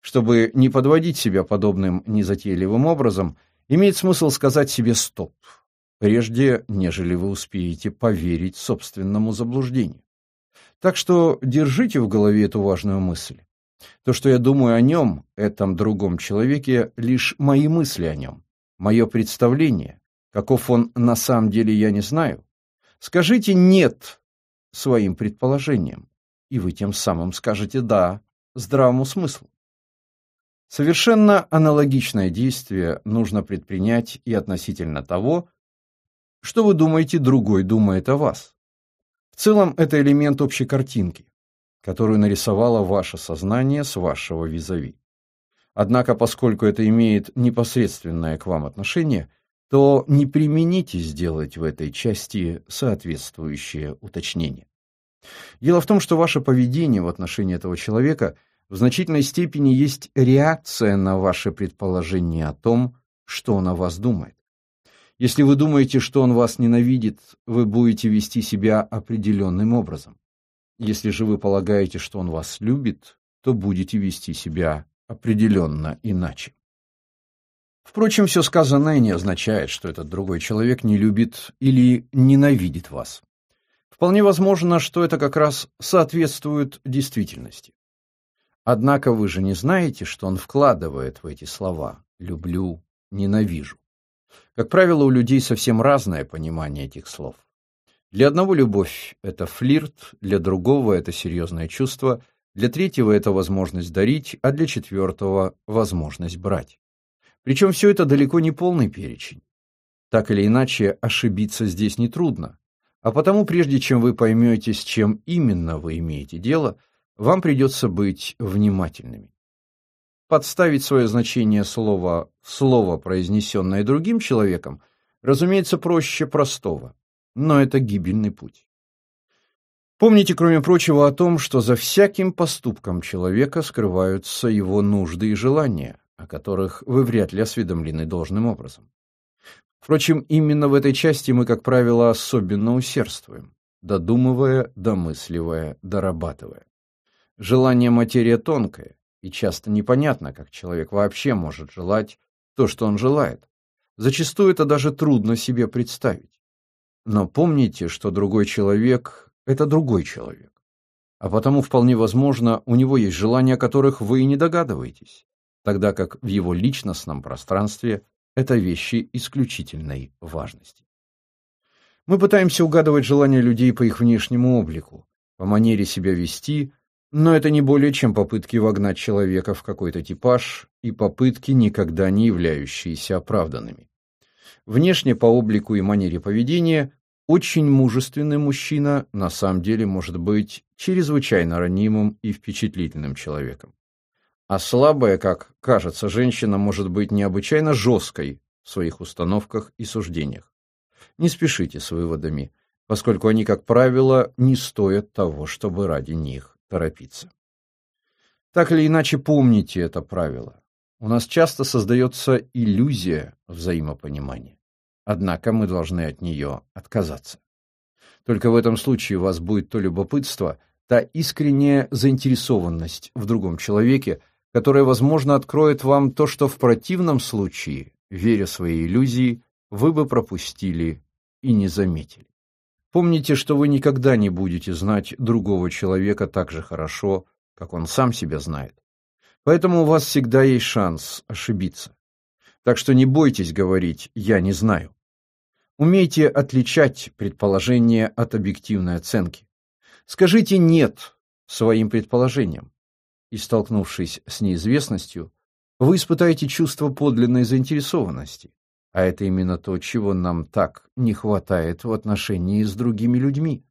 Чтобы не подводить себя подобным незатейливым образом, имеет смысл сказать себе «стоп», прежде нежели вы успеете поверить собственному заблуждению. Так что держите в голове эту важную мысль. То, что я думаю о нем, этом другом человеке, лишь мои мысли о нем, мое представление. Каков он на самом деле, я не знаю. Скажите «нет» своим предположениям, и вы тем самым скажете «да» здравому смыслу. Совершенно аналогичное действие нужно предпринять и относительно того, что вы думаете, другой думает о вас. В целом это элемент общей картинки, которую нарисовало ваше сознание с вашего визави. Однако, поскольку это имеет непосредственное к вам отношение, то не примените сделать в этой части соответствующее уточнение. Дело в том, что ваше поведение в отношении этого человека – в значительной степени есть реакция на ваше предположение о том, что он о вас думает. Если вы думаете, что он вас ненавидит, вы будете вести себя определенным образом. Если же вы полагаете, что он вас любит, то будете вести себя определенно иначе. Впрочем, все сказанное не означает, что этот другой человек не любит или ненавидит вас. Вполне возможно, что это как раз соответствует действительности. Однако вы же не знаете, что он вкладывает в эти слова «люблю», «ненавижу». Как правило, у людей совсем разное понимание этих слов. Для одного любовь – это флирт, для другого – это серьезное чувство, для третьего – это возможность дарить, а для четвертого – возможность брать. Причем все это далеко не полный перечень. Так или иначе, ошибиться здесь нетрудно. А потому, прежде чем вы поймете, с чем именно вы имеете дело – вам придется быть внимательными. Подставить свое значение слова слово, произнесенное другим человеком, разумеется, проще простого, но это гибельный путь. Помните, кроме прочего, о том, что за всяким поступком человека скрываются его нужды и желания, о которых вы вряд ли осведомлены должным образом. Впрочем, именно в этой части мы, как правило, особенно усердствуем, додумывая, домысливая, дорабатывая. Желание материя тонкая, и часто непонятно, как человек вообще может желать то, что он желает. Зачастую это даже трудно себе представить. Но помните, что другой человек – это другой человек. А потому вполне возможно, у него есть желания, о которых вы и не догадываетесь, тогда как в его личностном пространстве это вещи исключительной важности. Мы пытаемся угадывать желания людей по их внешнему облику, по манере себя вести, но это не более чем попытки вогнать человека в какой-то типаж и попытки, никогда не являющиеся оправданными. Внешне по облику и манере поведения очень мужественный мужчина на самом деле может быть чрезвычайно ранимым и впечатлительным человеком. А слабая, как кажется, женщина может быть необычайно жесткой в своих установках и суждениях. Не спешите с выводами, поскольку они, как правило, не стоят того, чтобы ради них торопиться. Так или иначе помните это правило. У нас часто создается иллюзия взаимопонимания. Однако мы должны от нее отказаться. Только в этом случае у вас будет то любопытство, та искренняя заинтересованность в другом человеке, которая, возможно, откроет вам то, что в противном случае, веря своей иллюзии, вы бы пропустили и не заметили. Помните, что вы никогда не будете знать другого человека так же хорошо, как он сам себя знает. Поэтому у вас всегда есть шанс ошибиться. Так что не бойтесь говорить «я не знаю». Умейте отличать предположение от объективной оценки. Скажите «нет» своим предположениям. И, столкнувшись с неизвестностью, вы испытаете чувство подлинной заинтересованности. А это именно то, чего нам так не хватает в отношении с другими людьми.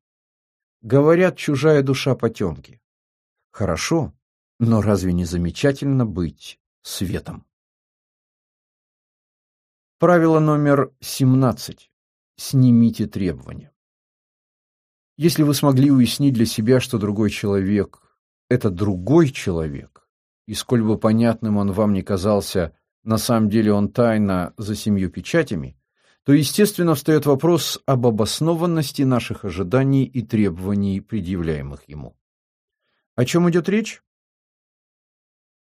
Говорят, чужая душа потемки. Хорошо, но разве не замечательно быть светом? Правило номер 17. Снимите требования. Если вы смогли уяснить для себя, что другой человек – это другой человек, и сколь бы понятным он вам не казался на самом деле он тайна за семью печатями, то, естественно, встает вопрос об обоснованности наших ожиданий и требований, предъявляемых ему. О чем идет речь?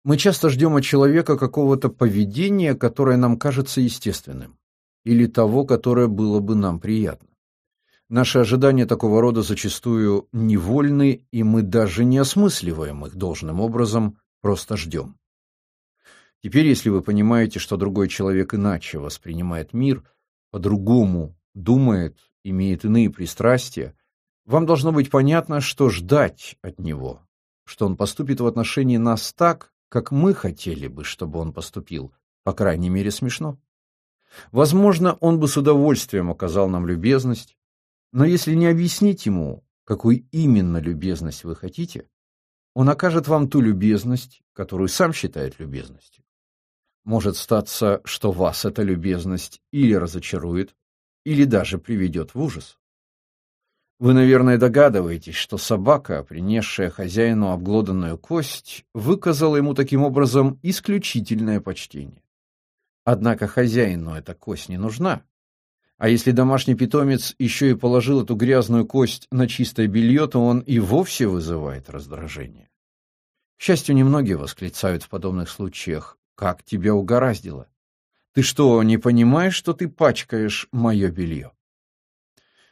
Мы часто ждем от человека какого-то поведения, которое нам кажется естественным, или того, которое было бы нам приятно. Наши ожидания такого рода зачастую невольны, и мы даже не осмысливаем их должным образом, просто ждем. Теперь, если вы понимаете, что другой человек иначе воспринимает мир, по-другому думает, имеет иные пристрастия, вам должно быть понятно, что ждать от него, что он поступит в отношении нас так, как мы хотели бы, чтобы он поступил, по крайней мере, смешно. Возможно, он бы с удовольствием оказал нам любезность, но если не объяснить ему, какую именно любезность вы хотите, он окажет вам ту любезность, которую сам считает любезностью. Может статься, что вас эта любезность или разочарует, или даже приведет в ужас. Вы, наверное, догадываетесь, что собака, принесшая хозяину обглоданную кость, выказала ему таким образом исключительное почтение. Однако хозяину эта кость не нужна. А если домашний питомец еще и положил эту грязную кость на чистое белье, то он и вовсе вызывает раздражение. К счастью, немногие восклицают в подобных случаях «Как тебя угораздило? Ты что, не понимаешь, что ты пачкаешь мое белье?»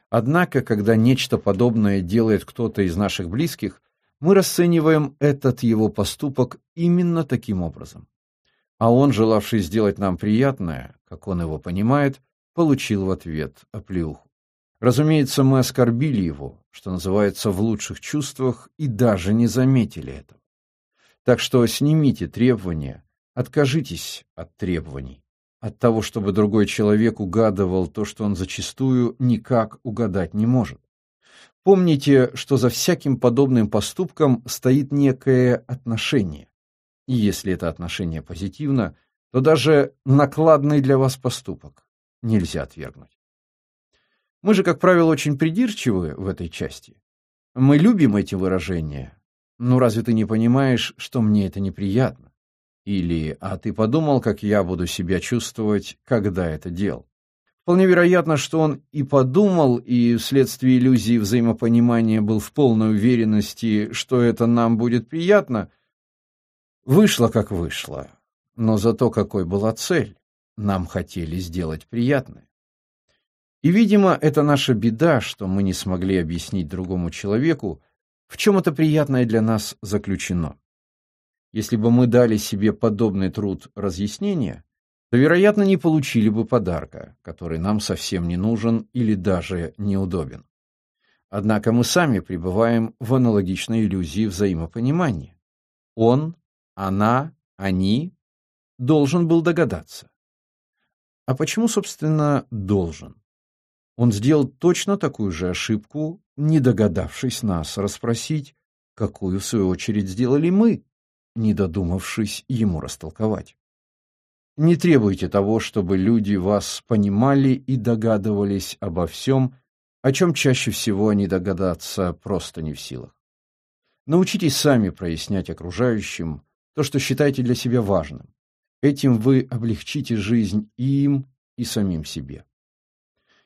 Однако, когда нечто подобное делает кто-то из наших близких, мы расцениваем этот его поступок именно таким образом. А он, желавший сделать нам приятное, как он его понимает, получил в ответ оплеуху. Разумеется, мы оскорбили его, что называется, в лучших чувствах, и даже не заметили этого. Так что снимите требования, откажитесь от требований от того, чтобы другой человек угадывал то, что он зачастую никак угадать не может. Помните, что за всяким подобным поступком стоит некое отношение. И если это отношение позитивно, то даже накладный для вас поступок нельзя отвергнуть. Мы же, как правило, очень придирчивы в этой части. Мы любим эти выражения. Ну разве ты не понимаешь, что мне это неприятно? Или «А ты подумал, как я буду себя чувствовать, когда это делал?» Вполне вероятно, что он и подумал, и вследствие иллюзии взаимопонимания был в полной уверенности, что это нам будет приятно. Вышло, как вышло. Но зато какой была цель. Нам хотели сделать приятное. И, видимо, это наша беда, что мы не смогли объяснить другому человеку, в чем это приятное для нас заключено. Если бы мы дали себе подобный труд разъяснения, то, вероятно, не получили бы подарка, который нам совсем не нужен или даже неудобен. Однако мы сами пребываем в аналогичной иллюзии взаимопонимания. Он, она, они должен был догадаться. А почему, собственно, должен? Он сделал точно такую же ошибку, не догадавшись нас расспросить, какую, в свою очередь, сделали мы, не додумавшись ему растолковать. Не требуйте того, чтобы люди вас понимали и догадывались обо всем, о чем чаще всего они догадаться просто не в силах. Научитесь сами прояснять окружающим то, что считаете для себя важным. Этим вы облегчите жизнь им, и самим себе.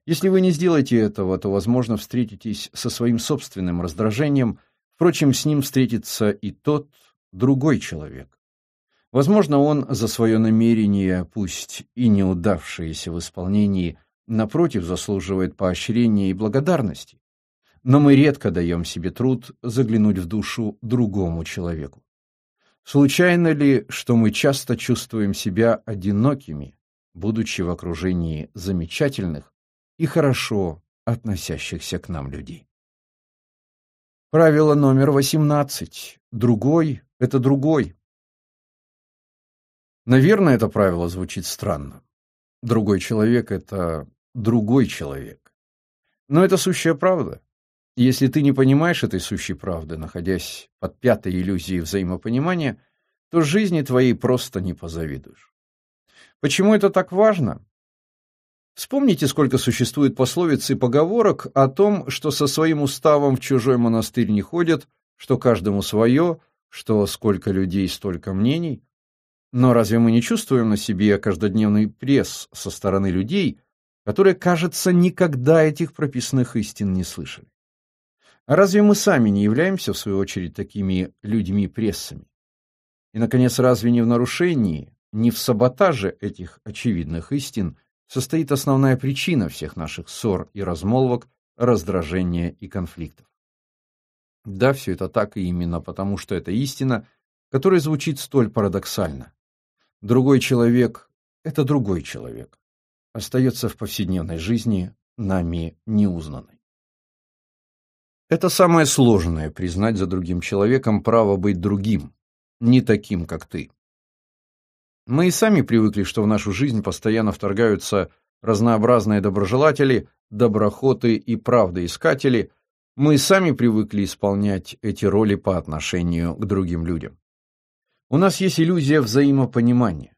Если вы не сделаете этого, то, возможно, встретитесь со своим собственным раздражением, впрочем, с ним встретится и тот, другой человек. Возможно, он за свое намерение, пусть и неудавшееся в исполнении, напротив, заслуживает поощрения и благодарности. Но мы редко даем себе труд заглянуть в душу другому человеку. Случайно ли, что мы часто чувствуем себя одинокими, будучи в окружении замечательных и хорошо относящихся к нам людей? Правило номер 18. Другой это другой. Наверное, это правило звучит странно. Другой человек — это другой человек. Но это сущая правда. Если ты не понимаешь этой сущей правды, находясь под пятой иллюзией взаимопонимания, то жизни твоей просто не позавидуешь. Почему это так важно? Вспомните, сколько существует пословиц и поговорок о том, что со своим уставом в чужой монастырь не ходят, что каждому свое — что сколько людей, столько мнений. Но разве мы не чувствуем на себе каждодневный пресс со стороны людей, которые, кажется, никогда этих прописных истин не слышали? А разве мы сами не являемся, в свою очередь, такими людьми-прессами? И, наконец, разве не в нарушении, не в саботаже этих очевидных истин состоит основная причина всех наших ссор и размолвок, раздражения и конфликтов? Да, все это так и именно потому, что эта истина которое звучит столь парадоксально. Другой человек – это другой человек. Остается в повседневной жизни нами неузнанной. Это самое сложное – признать за другим человеком право быть другим, не таким, как ты. Мы и сами привыкли, что в нашу жизнь постоянно вторгаются разнообразные доброжелатели, доброхоты и правдоискатели. Мы сами привыкли исполнять эти роли по отношению к другим людям. У нас есть иллюзия взаимопонимания.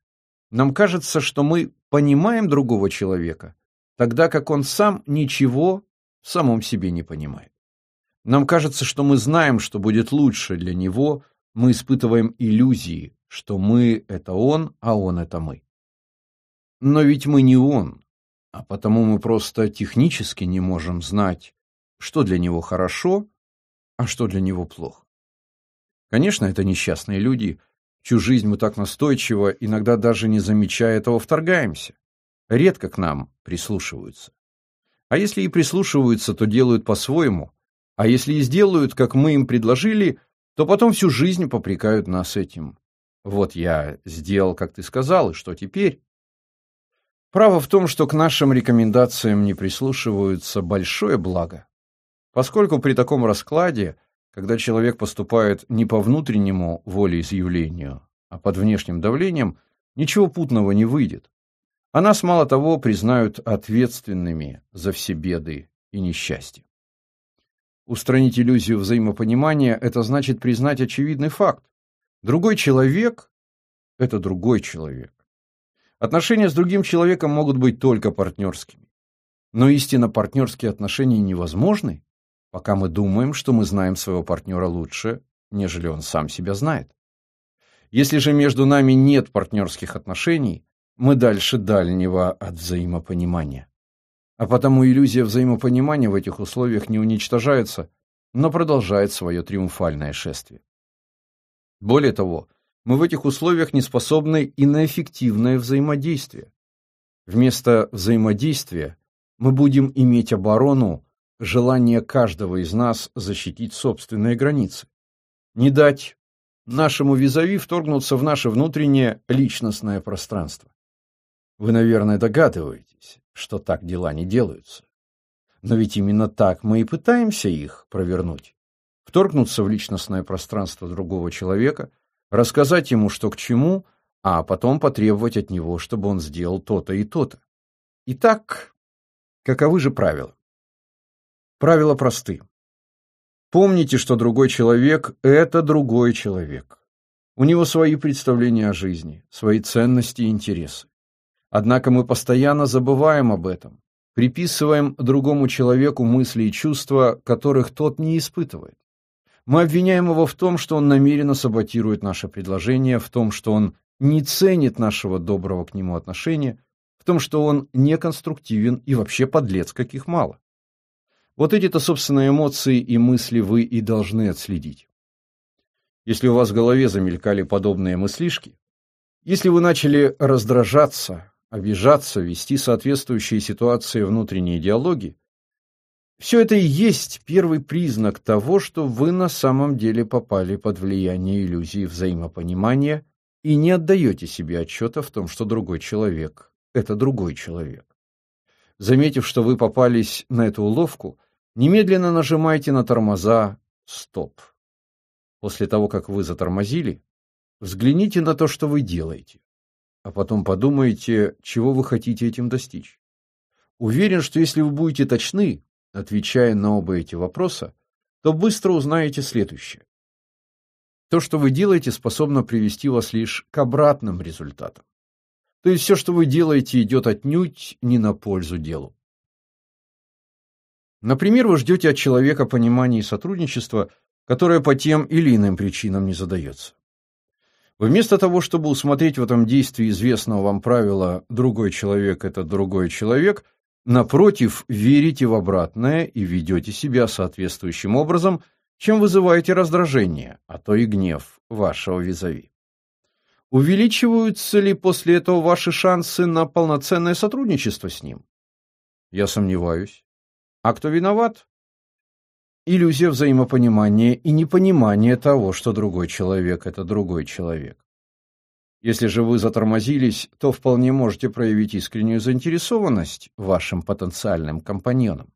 Нам кажется, что мы понимаем другого человека, тогда как он сам ничего в самом себе не понимает. Нам кажется, что мы знаем, что будет лучше для него, мы испытываем иллюзии, что мы — это он, а он — это мы. Но ведь мы не он, а потому мы просто технически не можем знать, что для него хорошо, а что для него плохо. Конечно, это несчастные люди — чью жизнь мы так настойчиво, иногда даже не замечая этого, вторгаемся. Редко к нам прислушиваются. А если и прислушиваются, то делают по-своему, а если и сделают, как мы им предложили, то потом всю жизнь попрекают нас этим. Вот я сделал, как ты сказал, и что теперь? Право в том, что к нашим рекомендациям не прислушиваются, большое благо. Поскольку при таком раскладе когда человек поступает не по внутреннему волеизъявлению, а под внешним давлением, ничего путного не выйдет. А нас, мало того, признают ответственными за все беды и несчастья. Устранить иллюзию взаимопонимания – это значит признать очевидный факт. Другой человек – это другой человек. Отношения с другим человеком могут быть только партнерскими. Но истинно партнерские отношения невозможны, пока мы думаем, что мы знаем своего партнера лучше, нежели он сам себя знает. Если же между нами нет партнерских отношений, мы дальше дальнего от взаимопонимания. А потому иллюзия взаимопонимания в этих условиях не уничтожается, но продолжает свое триумфальное шествие. Более того, мы в этих условиях не способны и на эффективное взаимодействие. Вместо взаимодействия мы будем иметь оборону, желание каждого из нас защитить собственные границы. Не дать нашему визави вторгнуться в наше внутреннее личностное пространство. Вы, наверное, догадываетесь, что так дела не делаются. Но ведь именно так мы и пытаемся их провернуть. Вторгнуться в личностное пространство другого человека, рассказать ему, что к чему, а потом потребовать от него, чтобы он сделал то-то и то-то. Итак, каковы же правила? Правила просты. Помните, что другой человек – это другой человек. У него свои представления о жизни, свои ценности и интересы. Однако мы постоянно забываем об этом, приписываем другому человеку мысли и чувства, которых тот не испытывает. Мы обвиняем его в том, что он намеренно саботирует наше предложение, в том, что он не ценит нашего доброго к нему отношения, в том, что он неконструктивен и вообще подлец, каких мало. Вот эти-то, собственные эмоции и мысли вы и должны отследить. Если у вас в голове замелькали подобные мыслишки, если вы начали раздражаться, обижаться, вести соответствующие ситуации внутренние диалоги, все это и есть первый признак того, что вы на самом деле попали под влияние иллюзии взаимопонимания и не отдаете себе отчета в том, что другой человек – это другой человек. Заметив, что вы попались на эту уловку, немедленно нажимайте на тормоза «Стоп». После того, как вы затормозили, взгляните на то, что вы делаете, а потом подумайте, чего вы хотите этим достичь. Уверен, что если вы будете точны, отвечая на оба эти вопроса, то быстро узнаете следующее. То, что вы делаете, способно привести вас лишь к обратным результатам. То есть все, что вы делаете, идет отнюдь не на пользу делу. Например, вы ждете от человека понимания и сотрудничества, которое по тем или иным причинам не задается. Вместо того, чтобы усмотреть в этом действии известного вам правила «другой человек – это другой человек», напротив, верите в обратное и ведете себя соответствующим образом, чем вызываете раздражение, а то и гнев вашего визави. Увеличиваются ли после этого ваши шансы на полноценное сотрудничество с ним? Я сомневаюсь. А кто виноват? иллюзия взаимопонимания и непонимание того, что другой человек – это другой человек. Если же вы затормозились, то вполне можете проявить искреннюю заинтересованность вашим потенциальным компаньонам.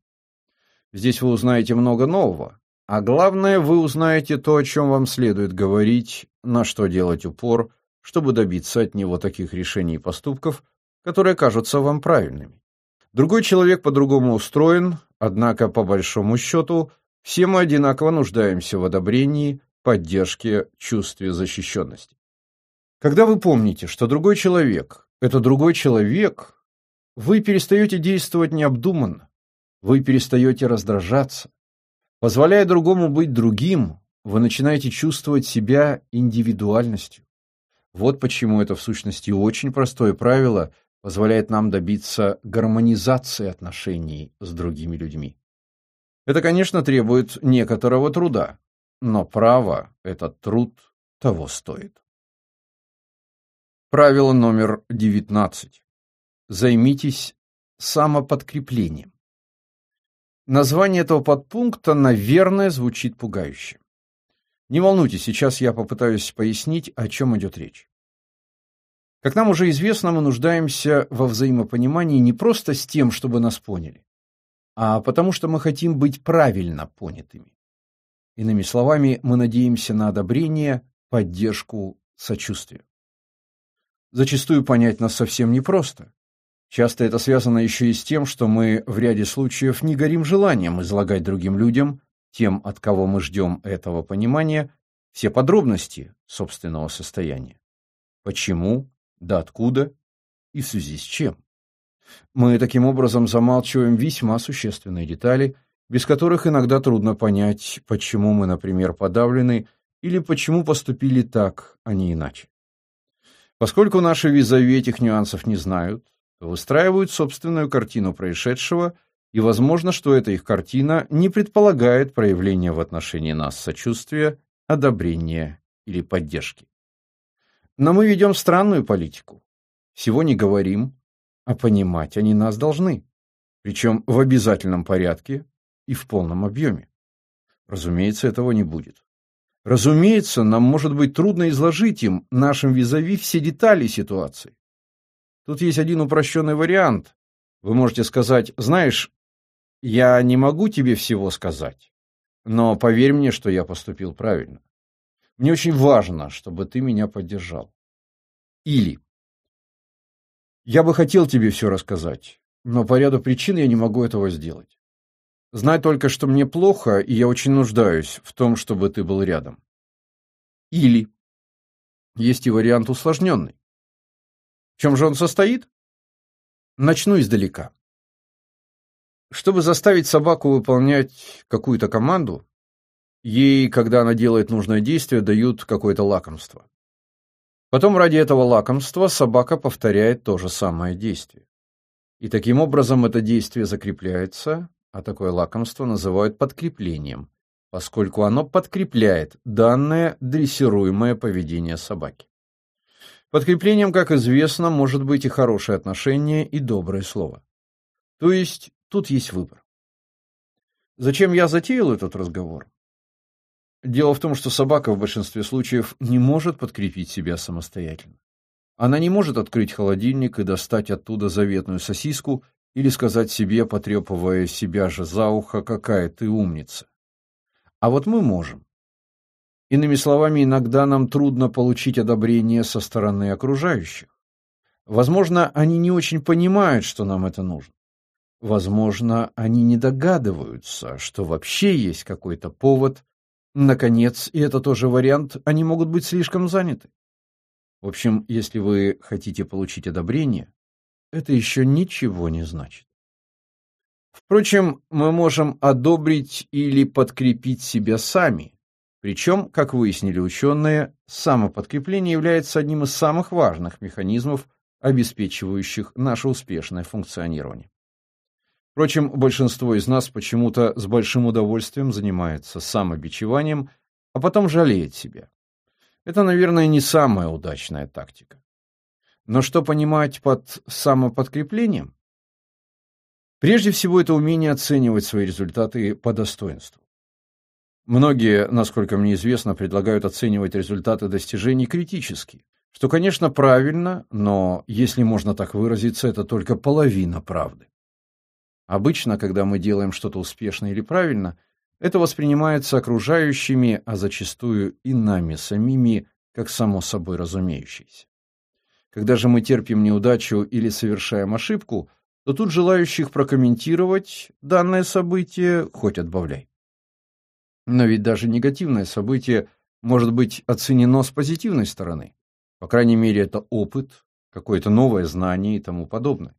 Здесь вы узнаете много нового, а главное, вы узнаете то, о чем вам следует говорить, на что делать упор, чтобы добиться от него таких решений и поступков, которые кажутся вам правильными. Другой человек по-другому устроен, однако, по большому счету, все мы одинаково нуждаемся в одобрении, поддержке, чувстве защищенности. Когда вы помните, что другой человек – это другой человек, вы перестаете действовать необдуманно, вы перестаете раздражаться. Позволяя другому быть другим, вы начинаете чувствовать себя индивидуальностью. Вот почему это в сущности очень простое правило позволяет нам добиться гармонизации отношений с другими людьми. Это, конечно, требует некоторого труда, но право этот труд того стоит. Правило номер 19. Займитесь самоподкреплением. Название этого подпункта, наверное, звучит пугающе. Не волнуйтесь, сейчас я попытаюсь пояснить, о чем идет речь. Как нам уже известно, мы нуждаемся во взаимопонимании не просто с тем, чтобы нас поняли, а потому что мы хотим быть правильно понятыми. Иными словами, мы надеемся на одобрение, поддержку, сочувствие. Зачастую понять нас совсем непросто. Часто это связано еще и с тем, что мы в ряде случаев не горим желанием излагать другим людям, тем, от кого мы ждем этого понимания, все подробности собственного состояния. Почему, да откуда и в связи с чем. Мы таким образом замалчиваем весьма существенные детали, без которых иногда трудно понять, почему мы, например, подавлены или почему поступили так, а не иначе. Поскольку наши визави этих нюансов не знают, то выстраивают собственную картину происшедшего, и возможно, что эта их картина не предполагает проявления в отношении нас сочувствия, одобрения или поддержки. Но мы ведем странную политику. Всего не говорим, а понимать они нас должны, причем в обязательном порядке и в полном объеме. Разумеется, этого не будет. Разумеется, нам может быть трудно изложить им, нашим визави, все детали ситуации. Тут есть один упрощенный вариант. Вы можете сказать, знаешь, я не могу тебе всего сказать, но поверь мне, что я поступил правильно. Мне очень важно, чтобы ты меня поддержал. Или я бы хотел тебе все рассказать, но по ряду причин я не могу этого сделать. Знай только, что мне плохо, и я очень нуждаюсь в том, чтобы ты был рядом. Или есть и вариант усложненный. В чем же он состоит? Начну издалека. Чтобы заставить собаку выполнять какую-то команду, ей, когда она делает нужное действие, дают какое-то лакомство. Потом ради этого лакомства собака повторяет то же самое действие. И таким образом это действие закрепляется, а такое лакомство называют подкреплением, поскольку оно подкрепляет данное дрессируемое поведение собаки. Подкреплением, как известно, может быть и хорошее отношение, и доброе слово. То есть тут есть выбор. Зачем я затеял этот разговор? Дело в том, что собака в большинстве случаев не может подкрепить себя самостоятельно. Она не может открыть холодильник и достать оттуда заветную сосиску или сказать себе, потрепывая себя же за ухо, какая ты умница. А вот мы можем. Иными словами, иногда нам трудно получить одобрение со стороны окружающих. Возможно, они не очень понимают, что нам это нужно. Возможно, они не догадываются, что вообще есть какой-то повод. Наконец, и это тоже вариант, они могут быть слишком заняты. В общем, если вы хотите получить одобрение, это еще ничего не значит. Впрочем, мы можем одобрить или подкрепить себя сами. Причем, как выяснили ученые, самоподкрепление является одним из самых важных механизмов, обеспечивающих наше успешное функционирование. Впрочем, большинство из нас почему-то с большим удовольствием занимается самобичеванием, а потом жалеет себя. Это, наверное, не самая удачная тактика. Но что понимать под самоподкреплением? Прежде всего, это умение оценивать свои результаты по достоинству. Многие, насколько мне известно, предлагают оценивать результаты достижений критически, что, конечно, правильно, но, если можно так выразиться, это только половина правды. Обычно, когда мы делаем что-то успешно или правильно, это воспринимается окружающими, а зачастую и нами самими, как само собой разумеющееся. Когда же мы терпим неудачу или совершаем ошибку, то тут желающих прокомментировать данное событие хоть отбавляй. Но ведь даже негативное событие может быть оценено с позитивной стороны. По крайней мере, это опыт, какое-то новое знание и тому подобное.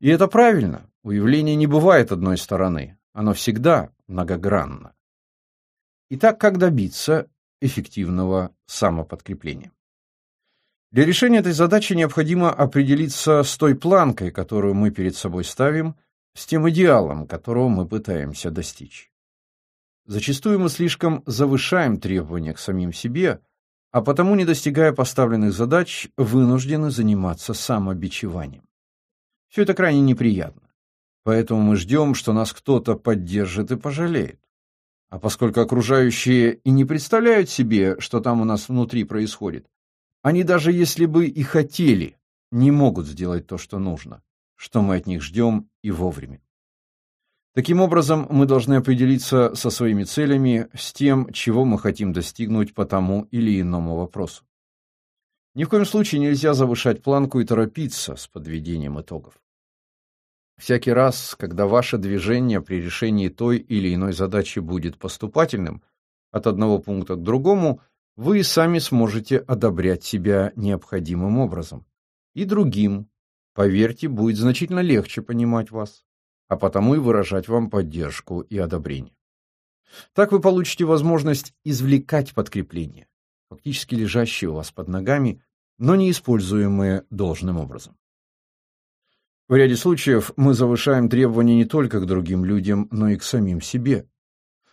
И это правильно. У явления не бывает одной стороны. Оно всегда многогранно. Итак, как добиться эффективного самоподкрепления? Для решения этой задачи необходимо определиться с той планкой, которую мы перед собой ставим, с тем идеалом, которого мы пытаемся достичь. Зачастую мы слишком завышаем требования к самим себе, а потому, не достигая поставленных задач, вынуждены заниматься самобичеванием. Все это крайне неприятно. Поэтому мы ждем, что нас кто-то поддержит и пожалеет. А поскольку окружающие и не представляют себе, что там у нас внутри происходит, они даже если бы и хотели, не могут сделать то, что нужно, что мы от них ждем и вовремя. Таким образом, мы должны определиться со своими целями, с тем, чего мы хотим достигнуть по тому или иному вопросу. Ни в коем случае нельзя завышать планку и торопиться с подведением итогов. Всякий раз, когда ваше движение при решении той или иной задачи будет поступательным от одного пункта к другому, вы сами сможете одобрять себя необходимым образом. И другим, поверьте, будет значительно легче понимать вас, а потому и выражать вам поддержку и одобрение. Так вы получите возможность извлекать подкрепления, фактически лежащие у вас под ногами, но не используемые должным образом. В ряде случаев мы завышаем требования не только к другим людям, но и к самим себе.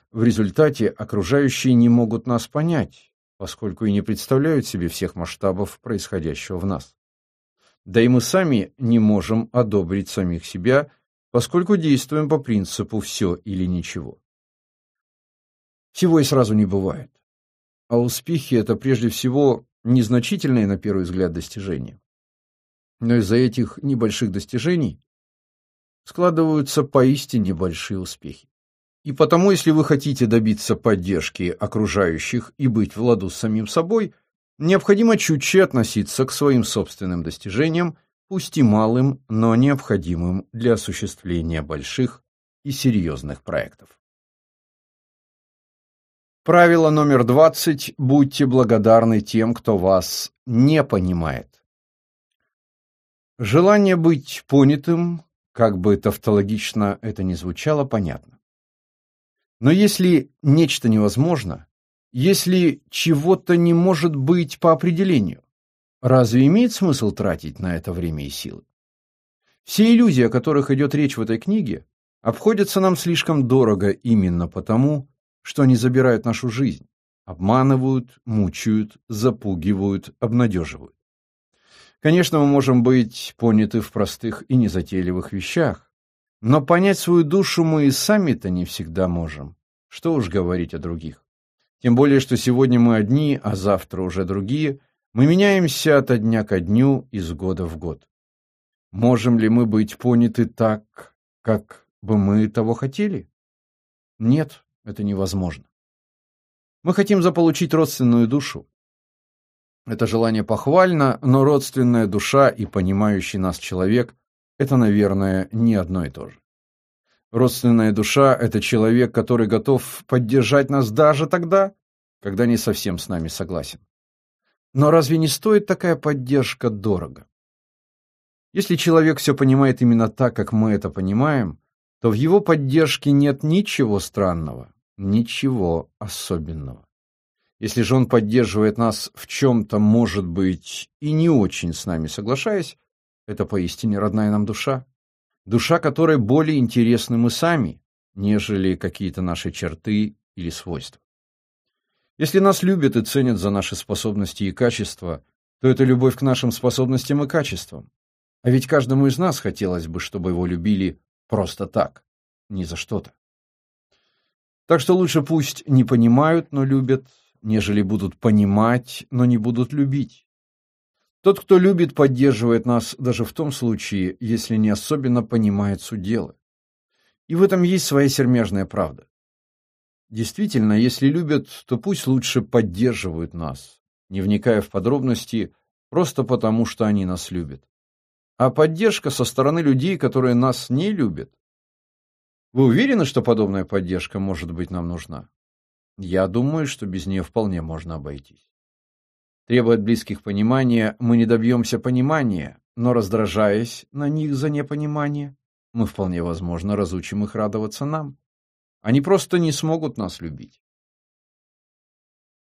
В результате окружающие не могут нас понять, поскольку и не представляют себе всех масштабов происходящего в нас. Да и мы сами не можем одобрить самих себя, поскольку действуем по принципу «все или ничего». Всего и сразу не бывает. А успехи – это прежде всего незначительные на первый взгляд достижения. Но из-за этих небольших достижений складываются поистине большие успехи. И потому, если вы хотите добиться поддержки окружающих и быть в ладу с самим собой, необходимо чутье относиться к своим собственным достижениям, пусть и малым, но необходимым для осуществления больших и серьезных проектов. Правило номер 20. Будьте благодарны тем, кто вас не понимает. Желание быть понятым, как бы тавтологично это ни звучало, понятно. Но если нечто невозможно, если чего-то не может быть по определению, разве имеет смысл тратить на это время и силы? Все иллюзии, о которых идет речь в этой книге, обходятся нам слишком дорого именно потому, что они забирают нашу жизнь, обманывают, мучают, запугивают, обнадеживают. Конечно, мы можем быть поняты в простых и незатейливых вещах, но понять свою душу мы и сами-то не всегда можем. Что уж говорить о других. Тем более, что сегодня мы одни, а завтра уже другие. Мы меняемся от дня ко дню, из года в год. Можем ли мы быть поняты так, как бы мы того хотели? Нет, это невозможно. Мы хотим заполучить родственную душу. Это желание похвально, но родственная душа и понимающий нас человек это, наверное, не одно и то же. Родственная душа – это человек, который готов поддержать нас даже тогда, когда не совсем с нами согласен. Но разве не стоит такая поддержка дорого? Если человек все понимает именно так, как мы это понимаем, то в его поддержке нет ничего странного, ничего особенного. Если же он поддерживает нас в чем-то, может быть, и не очень с нами соглашаясь, это поистине родная нам душа. Душа, которой более интересны мы сами, нежели какие-то наши черты или свойства. Если нас любят и ценят за наши способности и качества, то это любовь к нашим способностям и качествам. А ведь каждому из нас хотелось бы, чтобы его любили просто так, не за что-то. Так что лучше пусть не понимают, но любят, нежели будут понимать, но не будут любить. Тот, кто любит, поддерживает нас даже в том случае, если не особенно понимает суть дела. И в этом есть своя сермяжная правда. Действительно, если любят, то пусть лучше поддерживают нас, не вникая в подробности, просто потому, что они нас любят. А поддержка со стороны людей, которые нас не любят. Вы уверены, что подобная поддержка может быть нам нужна? Я думаю, что без нее вполне можно обойтись. Требуя от близких понимания, мы не добьемся понимания, но раздражаясь на них за непонимание, мы вполне возможно разучим их радоваться нам. Они просто не смогут нас любить.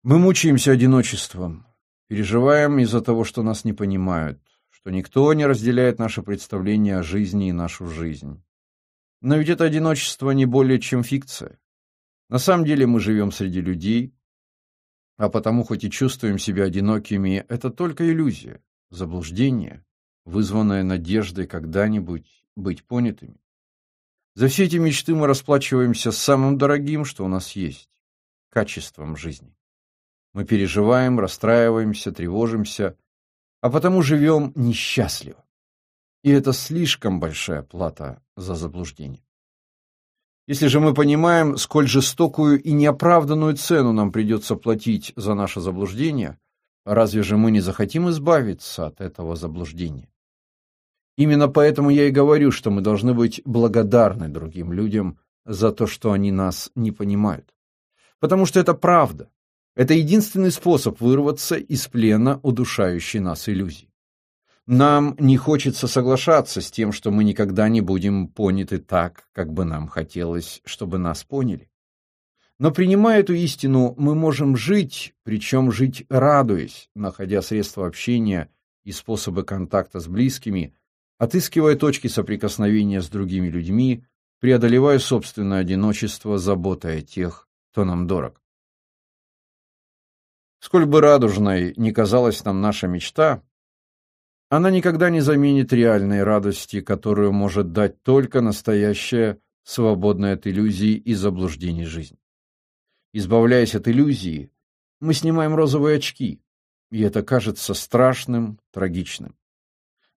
Мы мучаемся одиночеством, переживаем из-за того, что нас не понимают, что никто не разделяет наше представление о жизни и нашу жизнь. Но ведь это одиночество не более чем фикция. На самом деле мы живем среди людей, а потому хоть и чувствуем себя одинокими, это только иллюзия, заблуждение, вызванное надеждой когда-нибудь быть понятыми. За все эти мечты мы расплачиваемся самым дорогим, что у нас есть – качеством жизни. Мы переживаем, расстраиваемся, тревожимся, а потому живем несчастливо. И это слишком большая плата за заблуждение. Если же мы понимаем, сколь жестокую и неоправданную цену нам придется платить за наше заблуждение, разве же мы не захотим избавиться от этого заблуждения? Именно поэтому я и говорю, что мы должны быть благодарны другим людям за то, что они нас не понимают. Потому что это правда. Это единственный способ вырваться из плена удушающей нас иллюзий. Нам не хочется соглашаться с тем, что мы никогда не будем поняты так, как бы нам хотелось, чтобы нас поняли. Но принимая эту истину, мы можем жить, причем жить радуясь, находя средства общения и способы контакта с близкими, отыскивая точки соприкосновения с другими людьми, преодолевая собственное одиночество, заботой о тех, кто нам дорог. Сколь бы радужной ни казалась нам наша мечта, она никогда не заменит реальной радости, которую может дать только настоящая, свободная от иллюзий и заблуждений жизнь. Избавляясь от иллюзии, мы снимаем розовые очки, и это кажется страшным, трагичным.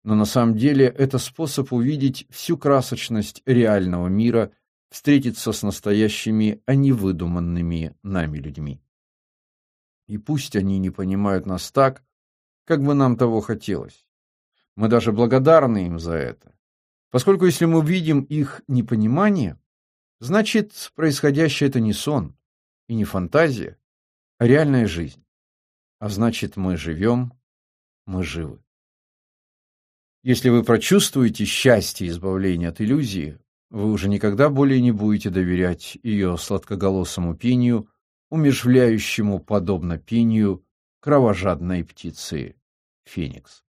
Но на самом деле это способ увидеть всю красочность реального мира, встретиться с настоящими, а не выдуманными нами людьми. И пусть они не понимают нас так, как бы нам того хотелось. Мы даже благодарны им за это. Поскольку если мы видим их непонимание, значит, происходящее это не сон и не фантазия, а реальная жизнь. А значит, мы живем, мы живы. Если вы прочувствуете счастье избавления от иллюзии, вы уже никогда более не будете доверять ее сладкоголосому пению, умершвляющему, подобно пению, кровожадной птицы Феникс.